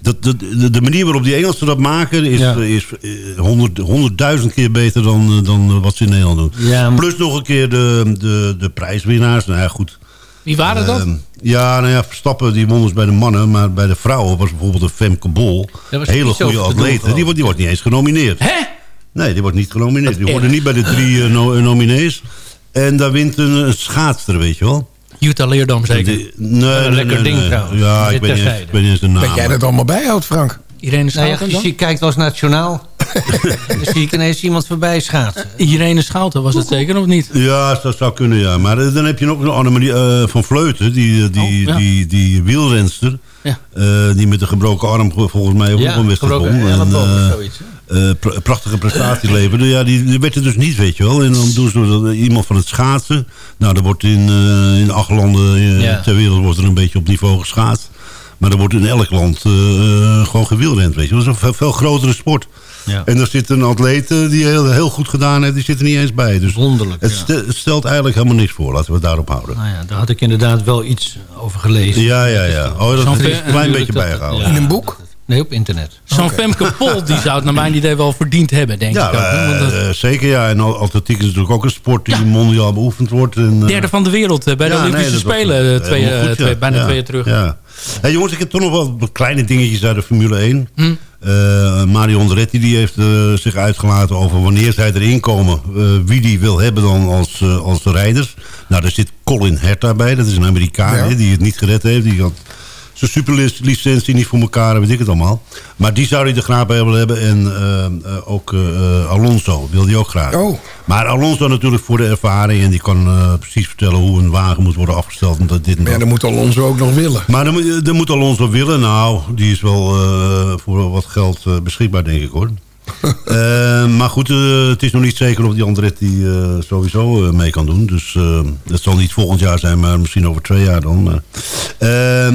dat, dat, de, de manier waarop die Engelsen dat maken is, Ja. is eh, honderd- honderdduizend keer beter dan, eh, dan eh, wat ze in Nederland doen. Ja, maar- Plus nog een keer de, de, de prijswinnaars. Nou ja, goed. Wie waren dat? Ehm, ja, nou ja, Verstappen die won dus bij de mannen. Maar bij de vrouwen was bijvoorbeeld een Femke Bol. Hele goede te doen, atlete. geloof Die, wordt- die wordt niet eens genomineerd. Hè? Nee, die wordt niet genomineerd. Die worden niet bij de drie eh, no- nominees. En daar wint een, een schaatster, weet je wel. Jutta Leerdam zeker. Die- nee, een lekker nee, ding nee. trouwens. Ja, ik niet terzijde. ik niet eens de naam. Dat jij dat allemaal bijhoudt, Frank. Irene Nou ja, Schouten je kijkt wel eens naar het journaal. dan zie ik ineens iemand voorbij schaatsen. Irene Schouten was het zeker of niet? Ja, dat zou kunnen, ja. Maar eh, dan heb je nog een Annemarie eh, van Vleuten, die, eh, die, Oh, ja. die, die wielrenster. Ja. eh, die met een gebroken arm volgens mij ook Ja, nog een wedstrijd gebroken won. En, elleboog of eh, zoiets, eh, pra- prachtige prestatie leverde. Ja, die, die werd er dus niet, weet je wel. En dan doen ze iemand van het schaatsen. Nou, er wordt in, in acht landen Ja. ter wereld wordt er een beetje op niveau geschaatst. Maar er wordt in elk land gewoon gewielrend, weet je wel. Dat is een veel, veel grotere sport. Ja. En er zit een atleet eh, die heel, heel goed gedaan heeft, die zit er niet eens bij. Dus Wonderlijk, het, ja. stel- het stelt eigenlijk helemaal niks voor, laten we het daarop houden. Nou ja, daar had ik inderdaad wel iets over gelezen. Ja, ja, ja. Oh, dat is een klein beetje dat- bijgehouden. ja. In een boek? Nee, op internet. Zo'n Femke Pol, die zou het naar mijn idee wel verdiend hebben, denk Ja, ik ook. want dat- eh, zeker ja. En atletiek is natuurlijk ook een sport die mondiaal beoefend wordt. En, eh, Derde van de wereld eh, bij de ja, Olympische Spelen, eh, eh, twee, eh, goed, twee- ja. bijna Ja, twee jaar terug. Ja. Hey, jongens, ik heb toch nog wel wat kleine dingetjes uit de Formule 1. Hm. Eh, Mario Andretti die heeft eh, zich uitgelaten over wanneer zij erin komen. eh, wie die wil hebben dan als, als rijders. Nou, daar zit Colin Herta bij. Dat is een Amerikaan Ja. die het niet gered heeft. Die had zijn superlicentie niet voor elkaar, en weet ik het allemaal. Maar die zou hij er graag bij willen hebben. En eh, eh, ook eh, Alonso wil die ook graag. Oh. Maar Alonso natuurlijk voor de ervaring. En die kan precies vertellen hoe een wagen moet worden afgesteld. En dat dit en Maar ja, dat. dan moet Alonso ook nog willen. Maar dan, moet- dan moet Alonso willen. Nou, die is wel voor wat geld beschikbaar, denk ik hoor. Eh, maar goed, eh, het is nog niet zeker of die Andretti eh sowieso eh, mee kan doen. Dus eh het zal niet volgend jaar zijn, maar misschien over twee jaar dan.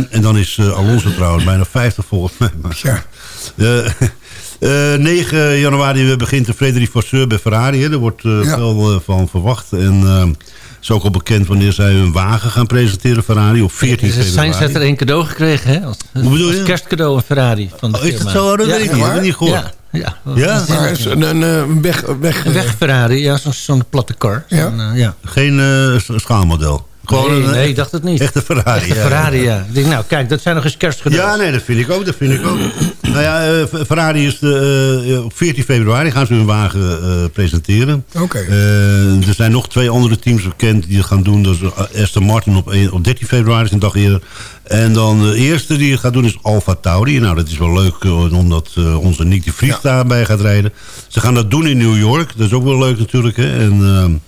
En dan is eh, Alonso trouwens bijna 50 volgens mij. Maar, Ja. eh, eh, 9 januari begint de Frederik Vasseur bij Ferrari. Hè. Daar wordt Ja. veel van verwacht. En eh, is ook al bekend wanneer zij hun wagen gaan presenteren, Ferrari. Op 14 Dus februari. Sainz heeft er een cadeau gekregen, hè? Als, Hoe bedoel als je? kerstcadeau een Ferrari van de Oh, is dat zo? Dat Ja, weet ik niet. Dat heb ik niet gehoord. Ja, ja. Ja? Maar is een, een, een weg... weg, Een weg Ferrari, ja, zo'n zo'n platte car. Ja. Zo'n, eh, ja. Geen eh, s- schaalmodel. Gewoon nee, een nee, echt- ik dacht het niet. echte Ferrari. Echte ja, Ferrari, ja. ja. Ik denk, nou, kijk, dat zijn nog eens kerstcadeaus. Ja, nee, dat vind ik ook. Dat vind ik ook. nou ja, eh, Ferrari is de, eh, op 14 februari gaan ze hun wagen eh, presenteren. Oké. Eh, er zijn nog twee andere teams bekend die het gaan doen. Dat is eh, Aston Martin op, op 13 februari, is een dag eerder. En dan de eerste die het gaat doen is Alfa Tauri. Nou, dat is wel leuk, eh, omdat eh, onze Nick de Vries daarbij gaat rijden. Ze gaan dat doen in New York. Dat is ook wel leuk natuurlijk. Hè? En,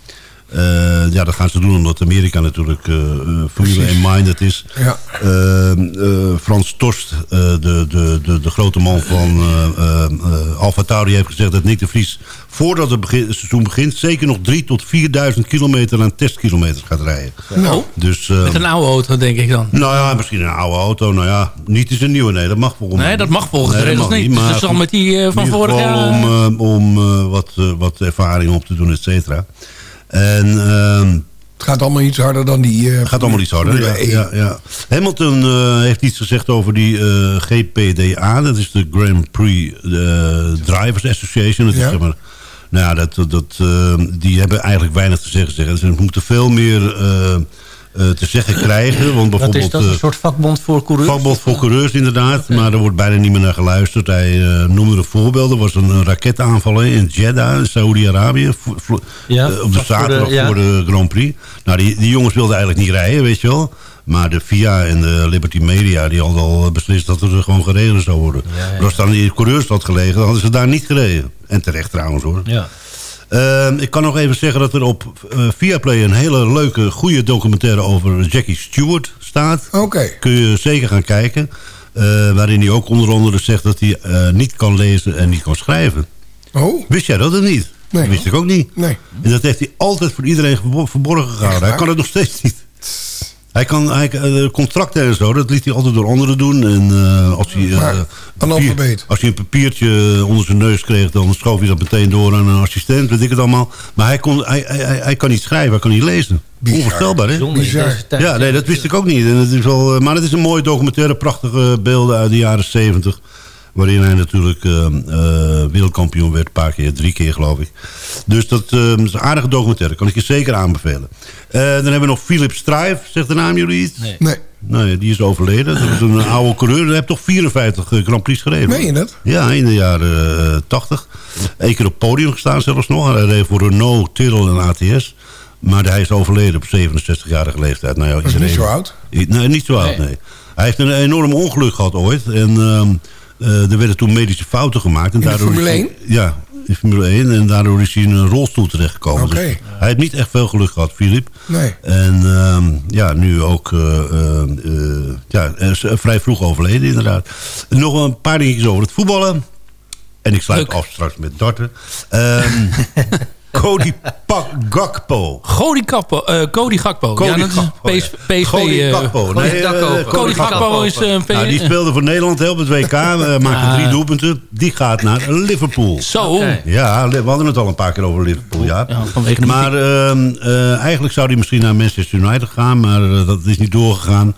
ehm, eh, ja, dat gaan ze doen omdat Amerika natuurlijk eh, eh, Formule 1 minded is. Ja. Ehm, eh, Frans Torst, eh, de, de, de, de grote man van eh eh Alfa Tauri, heeft gezegd dat Nick de Vries... voordat het begin, seizoen begint... zeker nog 3 tot 4.000 kilometer aan testkilometers gaat rijden. Nou, Dus, eh, met een oude auto, denk ik dan. nou ja, misschien een oude auto. Nou ja, niet eens een nieuwe. Nee, dat mag volgens mij Nee, dat mag volgens de regels mag niet. Dus maar dat zal met die eh, van vorig jaar... om, om eh, wat, eh, wat ervaring op te doen, et cetera. En... ehm, Het gaat allemaal iets harder dan die... eh, het gaat allemaal iets harder. Ja, 1. ja, ja. Hamilton eh, heeft iets gezegd over die eh, GPDA. Dat is de Grand Prix Drivers Association. Dat is, Ja. zeg maar, nou ja, dat, dat, die hebben eigenlijk weinig te zeggen. Ze moeten veel meer te zeggen krijgen. Want Wat bijvoorbeeld, is dat? Een eh, soort vakbond voor coureurs? Vakbond voor coureurs inderdaad, maar er wordt bijna niet meer naar geluisterd. Hij eh, noemde een voorbeeld. Er was een, raketaanval in Jeddah, in vo- Ja, eh, op de was voor de- zaterdag ja. voor de Grand Prix. Nou, die, die jongens wilden eigenlijk niet rijden, weet je wel. Maar de FIA en de Liberty Media die hadden al beslist dat er gewoon gereden zou worden. Maar als dan die coureurs had gelegen, dan hadden ze daar niet gereden. En terecht trouwens hoor. Ja. Ehm, ik kan nog even zeggen dat er op eh Viaplay een hele leuke, goede documentaire over Jackie Stewart staat. Oké. Kun je zeker gaan kijken. Eh, waarin hij ook onder andere zegt dat hij eh, niet kan lezen en niet kan schrijven. Oh, Wist jij dat of niet? Nee. Dat wist ik ook niet. nee. En dat heeft hij altijd voor iedereen verbo- verborgen gehouden. Hij kan het nog steeds niet. Hij kan hij, eh, contracten en zo, dat liet hij altijd door anderen doen. En eh, als hij, eh, Maar, papier- analfabeet. als hij een papiertje onder zijn neus kreeg, dan schoof hij dat meteen door aan een assistent, weet ik het allemaal. Maar hij, kon, hij, hij, hij, kan niet schrijven, hij kan niet lezen. Bizar. Onvoorstelbaar, hè? Bizar. Ja, nee, dat wist ik ook niet. En het is wel, maar het is een mooie documentaire, prachtige beelden uit de jaren 70. Waarin hij natuurlijk eh, eh, wereldkampioen werd, een paar keer, drie keer geloof ik. Dus dat eh, is een aardige documentaire, kan ik je zeker aanbevelen. Eh, dan hebben we nog Philip Strijf, zegt de naam jullie iets? Nee. Nee. Die is overleden. Dat is een oude coureur. Hij heeft toch 54 eh, Grand Prix gereden. Meen je dat? Ja, in de jaren eh, 80. Eén keer op podium gestaan zelfs nog. Hij reed voor Renault, Tyrrell en ATS. Maar hij is overleden op 67-jarige leeftijd. Nou ja, Dat is niet zo oud. Nee, niet zo oud, nee. Hij heeft een enorm ongeluk gehad ooit. En ehm, eh, er werden toen medische fouten gemaakt. En In daardoor is Formule hij- 1? Ja, in Formule 1. En daardoor is hij in een rolstoel terechtgekomen. Oké. Dus hij heeft niet echt veel geluk gehad, Filip. Nee. En ehm, ja, nu ook eh, eh, ja, is, vrij vroeg overleden inderdaad. Nog een paar dingetjes over het voetballen. En ik sluit Leuk. af straks met darten. Ehm Cody Gakpo. Cody Gakpo. eh, Cody Gakpo. Cody ja, dat is Gakpo, PSV. PSV, Cody Nee, Cody Gakpo is eh, een Nou, die PSV. speelde voor Nederland hè, op het WK. eh, maakte drie doelpunten. Die gaat naar Liverpool. Zo. Ja, we hadden het al een paar keer over Liverpool, ja. Ja, vanwege de maar ehm, eh, eigenlijk zou hij misschien naar Manchester United gaan, maar dat is niet doorgegaan.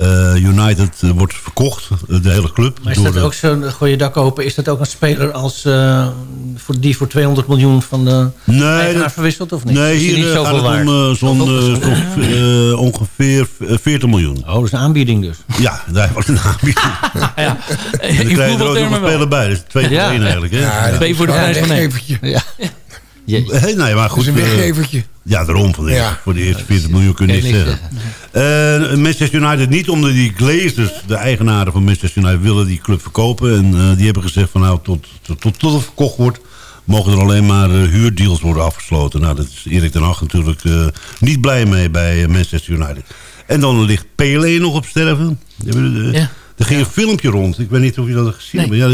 Eh, United eh, wordt verkocht, eh, de hele club. Maar is door dat de- ook zo'n gooi je dak open? Is dat ook een speler als, eh, voor, die voor 200 miljoen van de Nee, eigenaar dat- verwisselt of niet? Nee, is hier niet eh, zoveel gaat het om zo'n eh, eh, ongeveer eh, 40 miljoen. Oh, dat is een aanbieding dus. Ja, daar was een aanbieding. ja. En dan krijg je er ook nog een speler bij. Dus twee voor één eigenlijk. Hè? Ja, Twee voor de prijs van één. Ja. Hey, nee, maar goed. Dat is een eh, weggevertje. ja, daarom. Van de, Ja. Voor de eerste 40 miljoen kun je niet niks zeggen. Eh, Manchester United niet, omdat die Glazers, de eigenaren van Manchester United, willen die club verkopen. En eh, die hebben gezegd van nou, tot, tot, tot, tot het verkocht wordt, mogen er alleen maar eh, huurdeals worden afgesloten. Nou, dat is Erik ten Hag natuurlijk eh, niet blij mee bij eh, Manchester United. En dan ligt Pele nog op sterven. Eh, Ja. Er ging een filmpje rond. Ik weet niet of je dat gezien hebt. Ja,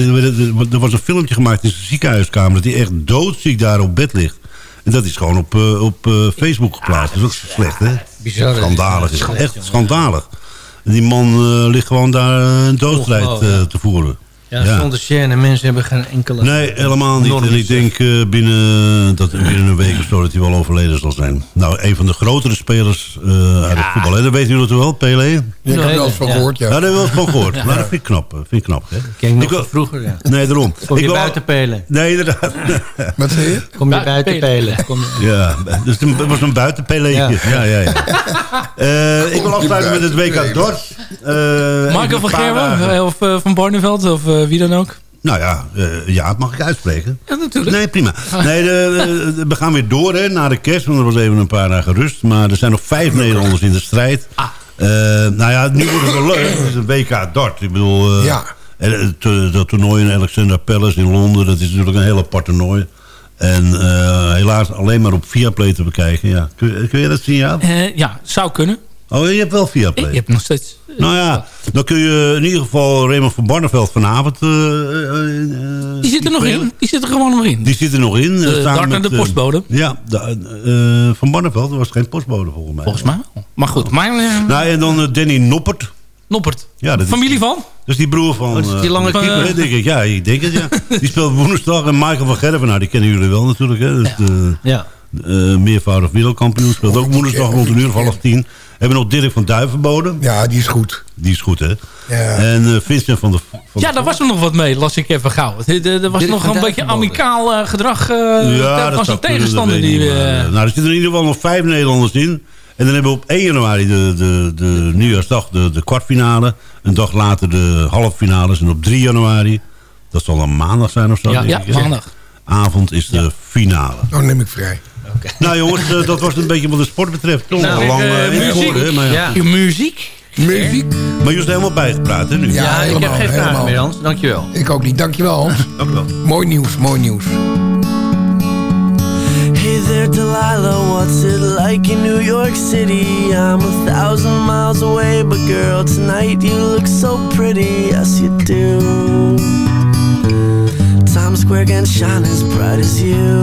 er, was een filmpje gemaakt in zijn ziekenhuiskamer... dat hij echt doodziek daar op bed ligt. En dat is gewoon op, eh, op eh, Facebook geplaatst. Dat is ook slecht, hè? Bizar? Schandalig. is echt schandalig. En die man eh, ligt gewoon daar een doodstrijd te voeren. Ja, zonder chaîne. Mensen hebben geen enkele... Nee, helemaal niet. En ik denk eh, binnen, dat binnen een week of zo dat hij wel overleden zal zijn. Nou, een van de grotere spelers eh, uit het voetbal. hè, Dat weten jullie toch wel, Pelé? Ik heb er wel eens van Ja. gehoord, ja. Ja, daar heb ik wel eens van gehoord. Maar dat vind ik knap. eh, Vind ik knap hè? Ken ik nog Ik vroeger, ja. Nee, daarom. Kom Ik je wil- buiten pelen? Nee, inderdaad. Wat zei je? Kom je Buiten buiten pelen? Kom je- Ja, dus het was een buitenpeleetje. Ja, ja, ja. Eh, ik wil afsluiten met het WK Dort. Eh, een van Gerwen of Van Barneveld of wie dan ook. Nou ja, eh, ja, mag ik uitspreken? Ja, natuurlijk. Nee, prima. Nee, de, de- we gaan weer door hè, na de kerst, want er was even een paar dagen rust. Maar er zijn nog vijf Nederlanders in de strijd. Ah. Eh, nou ja, nu wordt het wel leuk. Het is een WK Dart. Ik bedoel, eh, Ja. eh, dat toernooi in Alexander Palace in Londen, dat is natuurlijk een heel apart toernooi. En eh, helaas alleen maar op Viaplay te bekijken. Ja. Kun, kun je dat zien, ja? Eh, ja, zou kunnen. Oh, je hebt wel Viaplay. Ik heb nog steeds... Nou ja, dan kun je in ieder geval Raymond van Barneveld vanavond... eh, eh, eh, Die zit er nog spelen. in. Die zit er gewoon nog in. Die zit er nog in. Eh, Dart en met, de eh, postbode. ja, de, eh, Van Barneveld was geen postbode volgens mij. Volgens mij. Maar goed, mijn eh, Nou, en dan eh, Danny Noppert. Noppert. Ja, dat is, Familie van? dat is die broer van... Oh, dat is die eh, lange van, keeper. eh, denk ik. Ja, ik denk het, ja. die speelt woensdag. En Michael van Gerven, nou, die kennen jullie wel natuurlijk. Hè. Dus, Ja. eh, meervoudig wereldkampioen. Speelt ook woensdag rond een uur of half tien. Hebben we nog Dirk van Duivenbode. Ja, die is goed. Die is goed, hè. Ja. En eh, Vincent van de... Van Ja, daar was er nog wat mee, las ik even gauw. Er- Er er was Dirk nog een beetje amicaal eh, gedrag eh Ja, tegenstander. Die, ik niet, maar, eh, eh, nou, er zitten in ieder geval nog vijf Nederlanders in. En dan hebben we op 1 januari de, de, de nieuwjaarsdag de, de kwartfinale. Een dag later de halffinales. En op 3 januari, dat zal een maandag zijn of zo. ja, ja, maandag. Avond is de finale. Dan neem ik vrij. Nou jongens, eh, dat was een beetje wat de sport betreft. Toch Nou, lang eh, eh, muziek. geworden, hè, maar, ja. Ja. Je muziek. Muziek? maar je is er helemaal bijgepraat, hè, nu? Ja, Ja, ik heb helemaal, geen vragen helemaal. meer, Hans. Dankjewel. Ik ook niet. Dankjewel, Hans. Dank u wel. Mooi nieuws, mooi nieuws. Hey there, Delilah, what's it like in New York City? I'm a thousand miles away, but girl, tonight you look so pretty, yes you do. Times Square can shine as bright as you,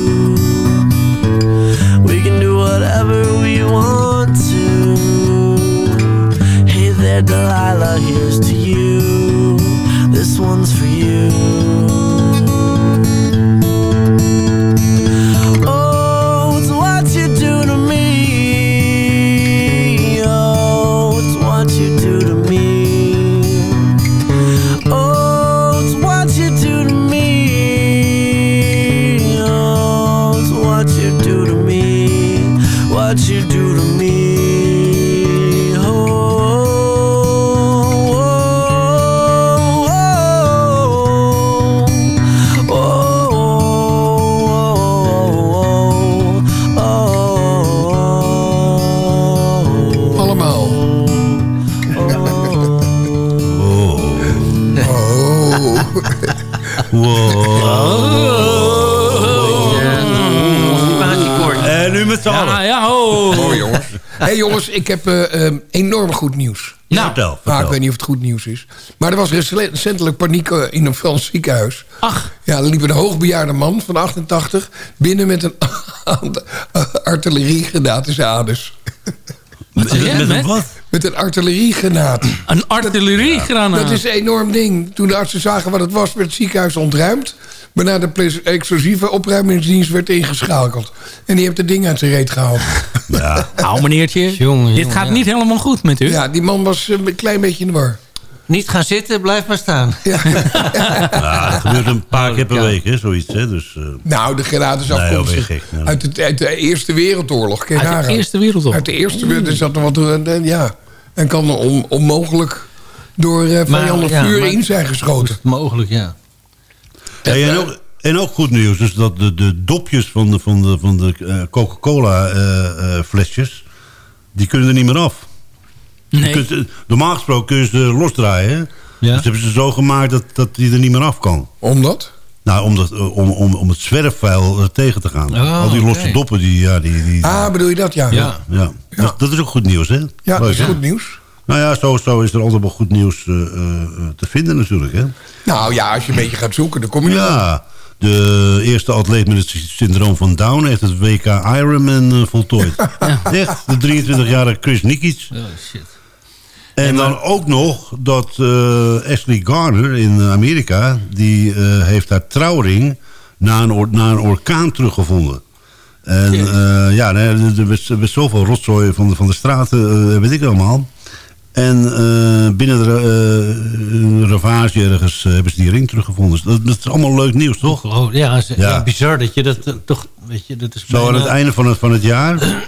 Ik heb eh, ehm, enorm goed nieuws. Nou, vertel, Maar ik weet niet of het goed nieuws is. Maar er was recentelijk paniek eh, in een Frans ziekenhuis. Ach. Ja, er liep een hoogbejaarde man van 88 binnen met een artilleriegranaat in zijn aders. Je, met? wat? Met een artilleriegranaat. Een artilleriegranaat. Dat is een enorm ding. Toen de artsen zagen wat het was, werd het ziekenhuis ontruimd. Waarna de ples- explosieve opruimingsdienst werd ingeschakeld. En die heeft het ding uit zijn reet gehaald. Ja. Nou, meneertje. Jongen, dit jongen, gaat ja. niet helemaal goed met u. Ja, die man was eh, een klein beetje in de war. Niet gaan zitten, blijf maar staan. Ja, dat gebeurt een paar keer per Ja. week, hè, zoiets. Hè, dus, eh, Nou, de Nee, afkomstig nee. uit, de, uit de Eerste Wereldoorlog. Uit de? Eerste Wereldoorlog. Uit de Eerste Wereldoorlog. Er zat er wat, eh, ja. En kan er on- onmogelijk door eh Maar, vijandig ja, vuur in zijn geschoten. Mogelijk, ja. Hey, en, ook, en ook goed nieuws is dat de, de dopjes van de, van de, van de eh, Coca-Cola eh, eh, flesjes... die kunnen er niet meer af. Nee. kunt, eh, normaal gesproken kun je ze losdraaien. hè? Ja. Dus hebben ze zo gemaakt dat, dat die er niet meer af kan. Omdat? Nou, om, dat, eh, om, om, om het zwerfvuil eh, tegen te gaan. Oh, Al die losse doppen, die, ja, die, die, Ah, bedoel je dat? Ja. Ja. ja. Dat, dat is ook goed nieuws, hè? Ja, dat is hè? goed nieuws. Nou ja, zo, zo is er altijd wel goed nieuws eh, eh, te vinden natuurlijk, hè? Nou ja, als je een beetje gaat zoeken, dan kom je er wel. Ja, de eerste atleet met het syndroom van Down heeft het WK Ironman eh, voltooid. Echt, de 23-jarige Chris Nikic. Oh, shit. En dan ook nog dat eh, Ashley Garner in Amerika... die eh, heeft haar trouwring na een, na een orkaan teruggevonden. En eh, ja, er werd, zoveel rotzooi van de, van de straten, eh, weet ik allemaal. En eh, binnen de een ravage ergens eh, hebben ze die ring teruggevonden. Dus Dat, dat is allemaal leuk nieuws, toch? Oh, ja, is, Ja. bizar dat je dat toch... Weet je, dat is Zo aan het einde van het, van het jaar.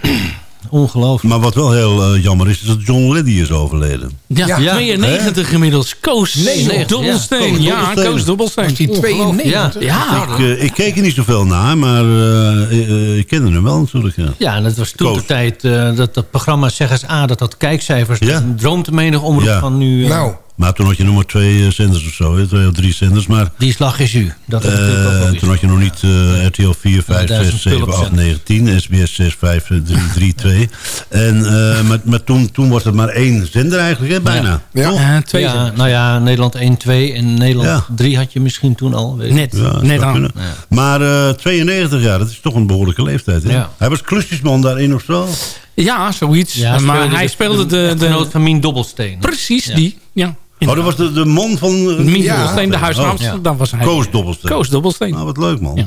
Ongelooflijk. Maar wat wel heel eh, jammer is, is dat John Liddy is overleden. Ja, Ja. 92 inmiddels. Koos Nee, Dobbelsteen. ja. Koos Dobbelsteen. Was die 92? Ja. Ik, eh, ik keek er niet zoveel naar, maar eh, eh, ik kende hem wel natuurlijk. Ja. Ja, en dat was toen Koos. de tijd eh, dat dat programma Zeg eens A, dat had kijkcijfers. Ja. Dat een droom te menig omroep Ja. van nu. eh, Nou, Maar toen had je nog maar twee eh, zenders of zo, hè? twee of drie zenders. Maar Die slag is u. Dat is eh, natuurlijk ook wel toen had je nog niet eh, RTL 4, 5, 6, 1000 7, 8, 9, 10, SBS 6, 5, 3, 3, 2. En, eh, maar maar toen, toen was het maar één zender eigenlijk, hè? bijna. Ja. Twee nou ja, Nederland 1, 2 en Nederland Ja. 3 had je misschien toen al. Net, net aan. Maar eh, 92 jaar, dat is toch een behoorlijke leeftijd. Hè? Ja. Hij was klusjesman daarin of zo. Ja, zoiets. Ja, maar hij speelde de... de, genoot van Mien Dobbelsteen. precies, Ja. die. Ja. Oh, dat was de, de man van... eh, Mien. Dobbelsteen, de huisnaam. Oh. Dan was hij. Koos Dobbelsteen. Koos Dobbelsteen. Nou, wat leuk man. Ja.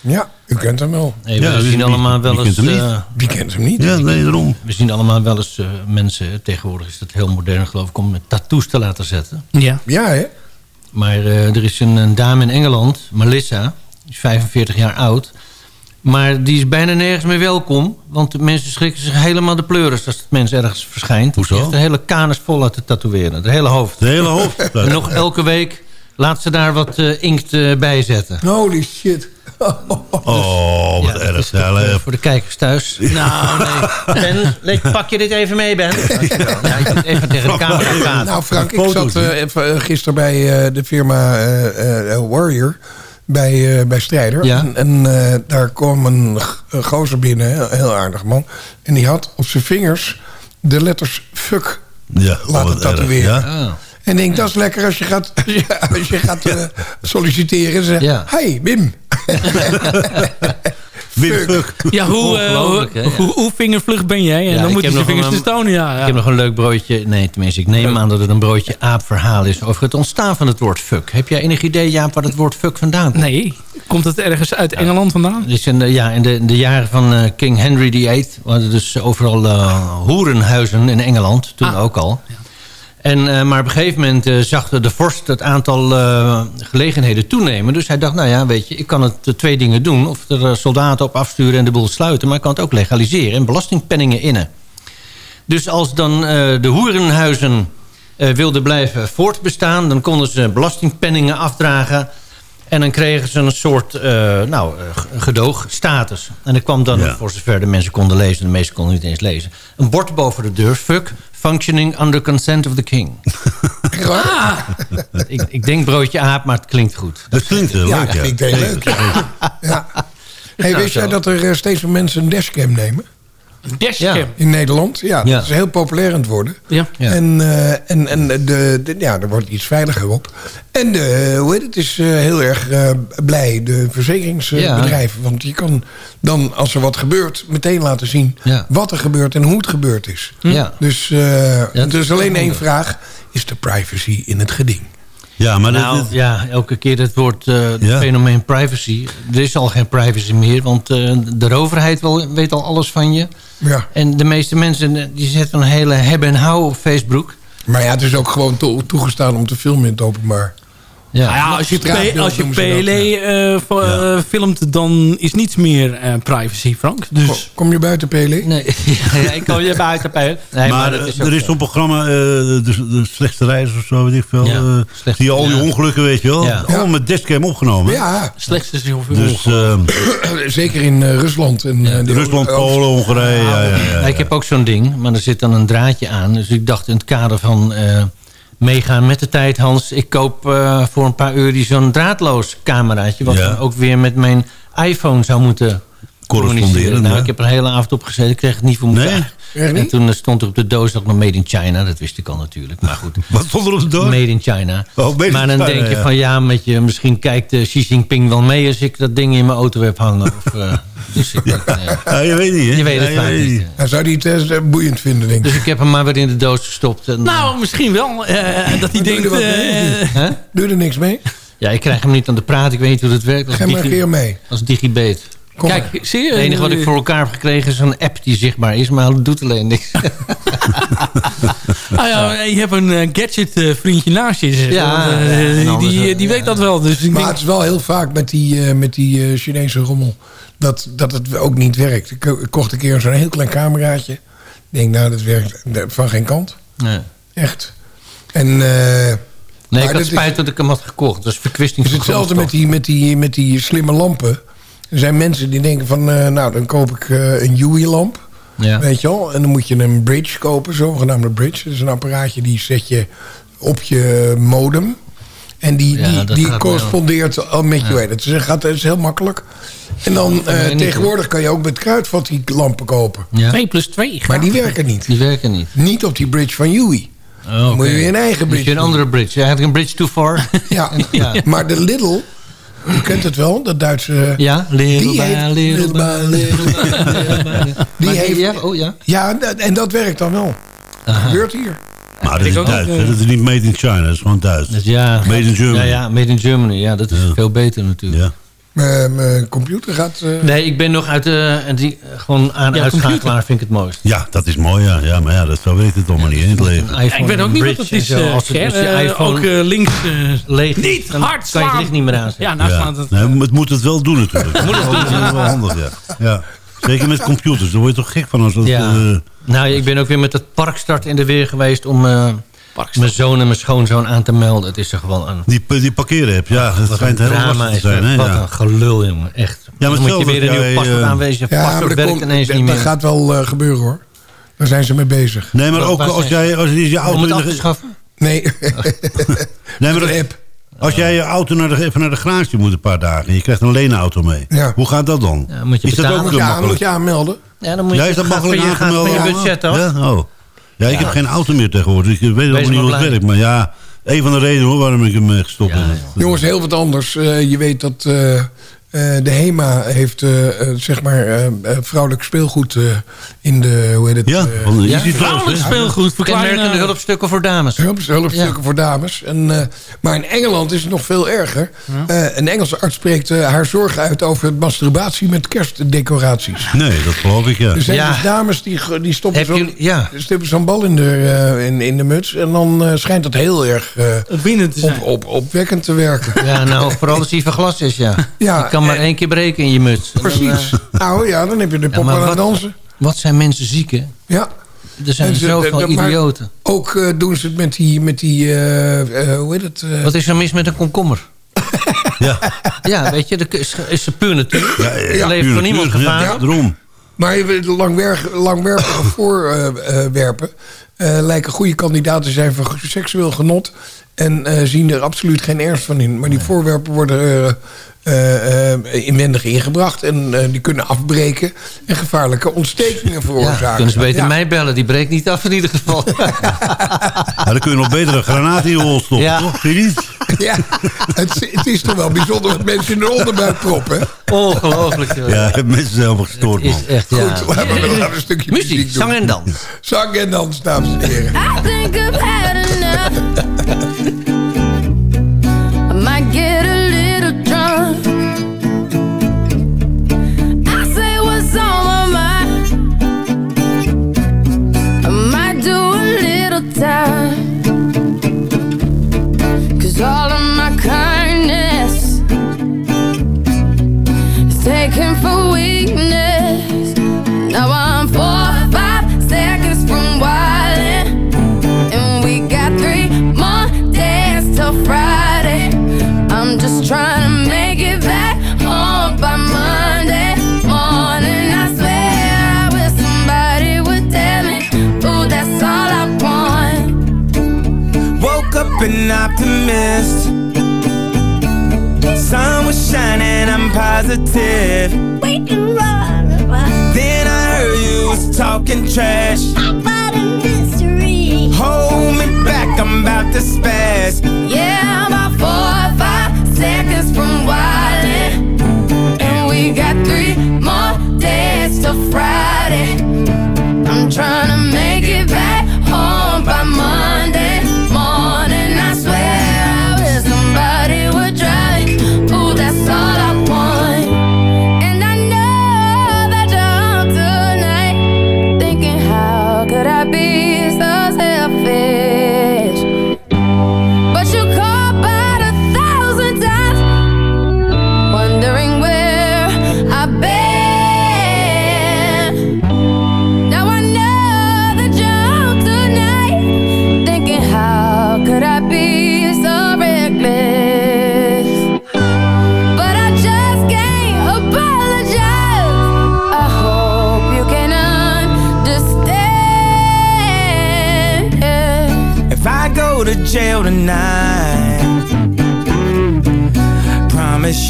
ja, u kent hem wel. We zien wie- allemaal wel wie eens... kent hem niet? eh, Wie kent hem niet? Ja, nee, daarom. we zien allemaal wel eens eh, mensen... Tegenwoordig is het heel modern geloof ik... om met tattoos te laten zetten. Ja. Ja, hè? Maar eh, er is een, een dame in Engeland, Melissa... Die is 45 jaar oud. Maar die is bijna nergens meer welkom. Want de mensen schrikken zich helemaal de pleuris als het mens ergens verschijnt. Hoezo? Een hele kanus vol uit te tatoeëren. Het hele hoofd. De hele hoofd? En nog elke week laat ze daar wat eh, inkt eh, bij zetten. Holy shit. Oh, wat erg. Ja, Eh, voor de kijkers thuis. Nou, nee. Ben, pak je dit even mee, Ben? Ja, je moet even tegen de camera praten. Nou Frank, ik zat eh, even, eh, gisteren bij eh, de firma eh, eh, Warrior. Bij, eh, bij Strijder. Ja. En, en eh, daar kwam een, gozer binnen, heel, heel aardig man. En die had op zijn vingers de letters fuck Ja, laten tatoeëren. ja. En ik denk, dat is lekker als je gaat, als je, als je gaat eh, solliciteren. Ja. hi Wim. Wim Fuck. Ja, hoe, eh, hè, hoe, ja. hoe, hoe vingervlug ben jij? En Ja, dan moet je nog vingers een- te stonen. Ja, Ik heb nog een leuk broodje. Nee, tenminste, ik neem aan dat het een broodje aapverhaal is... over het ontstaan van het woord fuck. Heb jij enig idee, Jaap, waar het woord fuck vandaan komt? Nee, komt het ergens uit Engeland vandaan? Dus in de, ja, in de, in de jaren van eh, King Henry VIII... waren er dus overal eh, hoerenhuizen in Engeland. Toen ook al. En, eh, maar op een gegeven moment eh, zag de, vorst het aantal eh, gelegenheden toenemen. Dus hij dacht, nou ja, weet je, ik kan het twee dingen doen. Of er soldaten op afsturen en de boel sluiten. Maar ik kan het ook legaliseren en belastingpenningen innen. Dus als dan de hoerenhuizen wilden blijven voortbestaan... dan konden ze belastingpenningen afdragen... En dan kregen ze een soort eh, nou, eh, gedoogstatus. En er kwam dan, Ja. voor zover de mensen konden lezen... de meesten konden niet eens lezen... een bord boven de deur. Fuck, functioning under consent of the king. ik, ik denk broodje aap, maar het klinkt goed. Dat klinkt heel Ja, leuk, dat ja. klinkt heel leuk. Ja. Hey, nou wist zo. jij dat er eh, steeds meer mensen een dashcam nemen? Dashcam. Ja. In Nederland? Ja, Ja. dat is heel populair aan het worden. Ja. Ja. En, eh, en, en de, de, ja, er wordt iets veiliger op. En de, hoe heet het, is eh, heel erg eh, blij, de verzekeringsbedrijven. Want je kan dan, als er wat gebeurt, meteen laten zien Ja. wat er gebeurt en hoe het gebeurd is. Ja. Dus eh er is is alleen één vraag. Is de privacy in het geding? Ja, maar Nou ja, elke keer het woord eh, het Ja. fenomeen privacy. Er is al geen privacy meer, want eh, de overheid wel, weet al alles van je. Ja. En de meeste mensen eh, die zetten een hele hebben en hou op Facebook. Maar ja, het is ook gewoon to- toegestaan om te filmen in het openbaar. Ja, Nou ja, als je, P- als je PLE eh, vo- eh, filmt, dan is niets meer eh, privacy, Frank. Kom, Dus kom je buiten, Pele? Nee, ja, ik kan je buiten pijlen. Nee, maar, eh, is er is zo. zo'n programma, eh, de, de slechtste reis of zo, weet ik veel. Eh, je al die ja. ongelukken, weet je wel. Ja. Allemaal met dashcam opgenomen. Ja, slechtste is heel veel. Dus eh, zeker in eh, Rusland. En, eh, die- Rusland, Polen, Hongarije. Ja, ja, ja, Ja, ik heb ook zo'n ding, maar er zit dan een draadje aan. Dus ik dacht in het kader van eh, meegaan met de tijd, Hans... ik koop eh, voor een paar euro zo'n draadloos cameraatje... wat Ja. dan ook weer met mijn iPhone zou moeten Corresponderen. Nou, ik heb er een hele avond op gezeten. Ik kreeg het niet voor Nee? elkaar. Echt En toen eh, stond er op de doos ook nog Made in China. Dat wist ik al natuurlijk, maar goed. Wat stond er op de doos? Made in China. Oh, Made in maar dan China, denk je ja. van ja, met je, misschien kijkt eh, Xi Jinping wel mee... als ik dat ding in mijn auto heb hangen. Of, eh, dus ik, Ja, je weet niet, hè? je weet het Ja, vaak weet niet. Hij zou die het eh, boeiend vinden, denk ik. Dus ik heb hem maar weer in de doos gestopt. En, Nou, misschien wel. eh, dat hij denkt... Hè? Doe er niks mee? Ja, ik krijg hem niet aan de praat. Ik weet niet hoe dat werkt. Als, maar een digi- keer mee. als digibet. Kom Kijk, maar. zie je? Het enige wat ik voor elkaar heb gekregen is een app die zichtbaar is. Maar dat doet alleen niks. Ah ja, je hebt een eh, gadget eh, vriendje naast je. zitten. Ja, Want, eh, ja, die, anders, die, ja. weet dat wel. Dus ik Maar denk, het is wel heel vaak met die, eh, met die eh, Chinese rommel. Dat, dat het ook niet werkt. Ik, ik kocht een keer zo'n heel klein cameraatje. Ik denk, nou, dat werkt van geen kant. Nee, Echt. En eh, nee Maar ik had is- spijt dat ik hem had gekocht. Dat is verkwisting het is hetzelfde met die, met, die, met die slimme lampen. Er zijn mensen die denken van, eh, nou, dan koop ik eh, een Huey-lamp. Ja. Weet je wel? En dan moet je een bridge kopen, zogenaamde bridge. Dat is een apparaatje die zet je op je modem. En die, Ja, die, correspondeert al met je. Dat is, gaat, dat is heel makkelijk. En dan eh, Nee, tegenwoordig kan je ook met kruidvat die lampen kopen. Ja, 2 plus 2. Maar die werken niet. die werken niet. Niet op die bridge van Huey. Oh, oké. moet je weer een eigen Moet bridge je een doen. andere bridge. Eigenlijk een bridge too far. Ja. Ja. maar de Lidl, je kent het wel, dat Duitse... ja, little Die heeft-. Die ja, oh ja. Ja, en dat werkt dan wel. Dat gebeurt hier. Maar dat is ook Duits, Dat is niet made in China, dat is gewoon Duits. Dus ja, Made in Germany. Ja, ja, made in Germany. Ja, dat is Ja. veel beter natuurlijk. Mijn computer gaat... eh, Nee, ik ben nog uit de... en die, gewoon aan Ja, uitschakelaar computer. vind ik het mooist. Ja, dat is mooi, ja. ja maar ja, dat zo weet het allemaal niet in het leven. Ja, ik weet ook niet wat het is, eh, Ger. Eh, ook eh, links eh, leeg niet dan hard kan je slaan. het licht niet meer aanzetten. Ja, nou het. Nee, het moet het wel doen natuurlijk. Moet het doen, Dat is wel handig, ja. ja. Zeker met computers, daar word je toch gek van als dat... Ja. eh, Nou, ik ben ook weer met het parkstart in de weer geweest... om eh, mijn zoon en mijn schoonzoon aan te melden. Het is er gewoon een... die, die parkeerapp, ja, dat schijnt heel lastig te zijn. dat. Hè, Wat ja. een gelul, jongen. Echt. Ja, maar dan moet je weer een nieuw paspoort eh, aanwijzen. Je ja, dat, werkt komt- ineens dat- niet dat meer. gaat wel eh, gebeuren hoor. Daar zijn ze mee bezig. Nee, maar ook als jij als je je auto... Om het? Nee. nee, maar dat- Als jij je auto naar de, even naar de garage moet een paar dagen... en je krijgt een leenauto mee. Ja. Hoe gaat dat dan? Ja, moet je is dat betalen. ook Moet je, aan, makkelijk? moet je aanmelden? Ja, dan moet je, Ja, is dat gaat makkelijk van je, budget. Ja, oh. Ja ik heb geen auto meer tegenwoordig. Ik weet ook niet hoe het werkt. Maar ja, een van de redenen hoor, waarom ik hem eh, gestopt heb. Jongens, heel wat anders. Eh, je weet dat eh, eh, de HEMA heeft eh, eh, zeg maar vrouwelijk speelgoed eh, in de... Hoe heet het? Ja, van Ja, Vrouwelijk speelgoed. Eh, hulpstukken voor dames. Hulp, hulpstukken voor dames. En, eh, maar in Engeland is het nog veel erger. Eh, een Engelse arts spreekt haar zorgen uit over masturbatie met kerstdecoraties. Nee, dat geloof ik, ja. Er zijn Ja. dus dames die, die stoppen zo'n zo'n bal in de, eh, in, in de muts. En dan eh, schijnt dat heel erg eh, binnen te zijn. op, op, opwekkend te werken. Ja, nou, vooral als hij verglas is, ja. Ja, kan maar één keer breken in je muts. Dan, Precies. eh, Nou ja, dan heb je de pop aan het dansen. wat zijn mensen ziek, hè? Ja. Er zijn ze- zoveel idioten. Ook eh, doen ze het met die... Met die eh, eh, hoe heet het? eh, Wat is er mis met een komkommer? Ja, Ja, weet je, dat is, is ze puur natuurlijk. ja, Er ja, leeft voor niemand gevaar. Ja, daarom. Maar langwerpige voorwerpen eh, lijken goede kandidaten te zijn voor seksueel genot. En eh, zien er absoluut geen ernst van in. Maar die voorwerpen worden eh, inwendig ingebracht. En eh, die kunnen afbreken. En gevaarlijke ontstekingen Ja, veroorzaken. kunnen ze beter Ja. mij bellen. Die breekt niet af in ieder geval. Ja, dan kun je nog beter een granaat in je hol stoppen, Ja. toch? Vind je niet? Ja, het, het is toch wel bijzonder wat mensen in de onderbuik proppen. Ongelooflijk. joh. Ja, mensen zijn helemaal gestoord, man. Is echt, ja. Goed, laten we nog een stukje muziek, Muziek, doen. zang en dans. Zang en dans, dames en heren. I think I've had enough. An optimist. Sun was shining, I'm positive. Then I heard you was talking trash. Hold me back, I'm about to spaz. Yeah, I'm about four or five seconds from wildin'. And we got three more days till Friday. I'm trying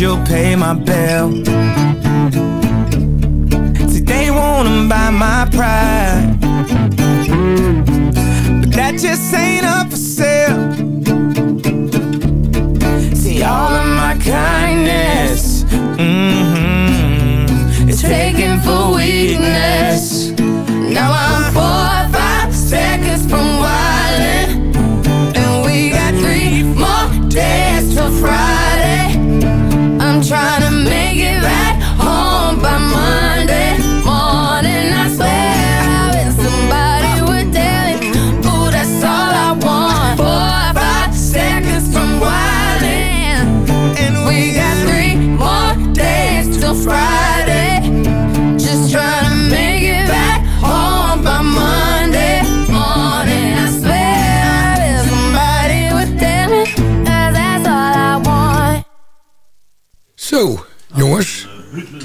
you'll pay my bill. See, they wanna buy my pride, but that just ain't up for sale. See, all of my kindness, mm-hmm, is taken for weakness. Zo, jongens.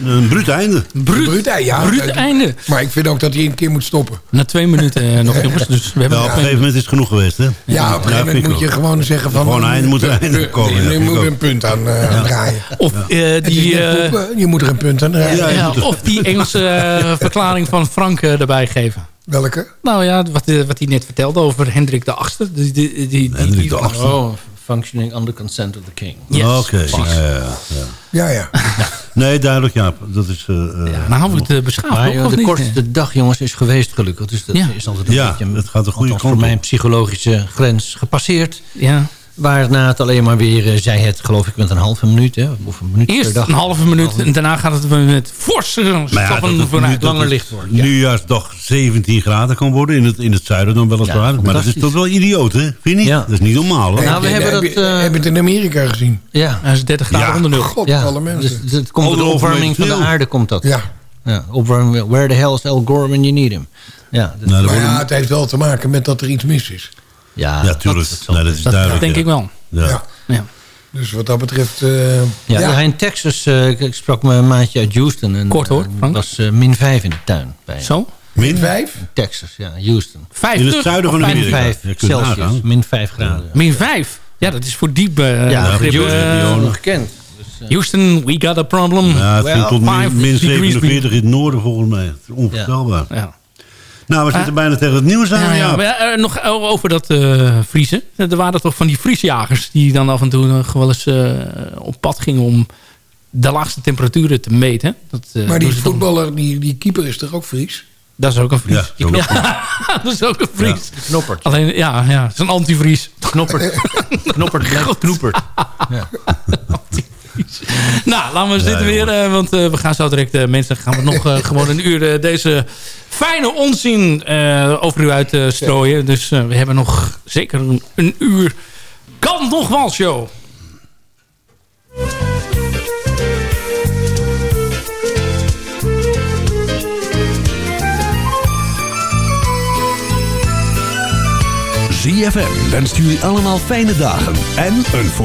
Een bruut einde. Bruut, ja. bruut einde. Maar ik vind ook dat hij een keer moet stoppen. Na twee minuten eh, nog, jongens. Dus we hebben Ja, op een gegeven moment is het genoeg geweest, hè? Ja, op een gegeven moment moet je gewoon zeggen van... Gewoon einde moet er einde komen. Je moet er een punt aan, eh, aan draaien. Of eh, die... eh, je moet er een punt aan draaien. Of die Engelse eh, verklaring van Frank eh, erbij geven. Welke? Nou ja, wat, eh, wat hij net vertelde over Hendrik de Achtste. Die, die, die, Hendrik die- de Achtste. Oh, functioning under consent of the king. Yes. Oké, ja, ja, ja. Ja, ja. Nee, duidelijk, ja. Dat is... eh, eh, Ja, nou hebben we het eh, beschaafd, Maar ja, of de niet? kortste dag, jongens, is geweest gelukkig. Dus dat Ja. is altijd een Ja, beetje... het gaat de goede kant voor mijn psychologische grens gepasseerd. Ja. Waarna het alleen maar weer, eh, zij het geloof ik met een halve minuut. Hè, of een minuut per Eerst dag. een halve minuut en daarna gaat het met forse Maar ja, stappen vooruit. dat langer licht wordt, ja. Nu juist toch 17 graden kan worden. In het, in het zuiden dan weliswaar. maar dat is toch wel idioot, hè? Vind je niet? Ja. Dat is niet normaal, hoor. Nou, we hebben heb je- dat, eh, Heb je het in Amerika gezien? Ja, Hij is 30 graden Ja. onder nul. God, ja. alle mensen. Dus het komt door de opwarming van de aarde komt dat. Ja. Ja, opwarming, where the hell is Al Gore when you need him? Ja, dat- Nou, Maar ja, het heeft wel te maken met dat er iets mis is. Ja, ja, tuurlijk. dat- dat- Nee, dat is Dat duidelijk. denk ja. ik wel. Ja. Ja. Ja. Dus wat dat betreft... eh, Ja, in Texas, eh, ik sprak met een maatje uit Houston. En, Kort, hoor, eh, Frank. Was min 5 in de tuin. Bij Zo? Min 5? Texas, ja, Houston. 50 In het zuiden van of Min Amerika. 5 Je kunt Celsius, nagaan. min 5 graden. Min 5. Ja, dat is voor diep eh Ja, nog gekend. Dus, Houston, we got a problem. Ja, het Well, ging tot min, min degrees 47 in het noorden volgens mij. Onvoorstelbaar. Ja. Nou, we zitten bijna tegen het nieuws aan. Ja, Ja, ja, maar, eh, nog over dat eh vriezen. Er waren toch van die vriesjagers die dan af en toe nog wel eens eh, op pad gingen om de laagste temperaturen te meten. Dat, eh, Maar die dan- voetballer, die, die keeper is toch ook Fries? Dat is ook een Fries. Ja, Ja, dat is ook een een Fries. knoppert. Alleen, ja, ja, het is een antivries. Knoppert. knoppert blijft knoepert. Ja. Nou, laten we zitten weer. eh, want we gaan zo direct, mensen, gaan we nog eh, gewoon een uur deze fijne onzin eh, over u uit eh, strooien. Dus eh, we hebben nog zeker een, een uur. Kan nog wel, show. ZFM wenst jullie allemaal fijne dagen en een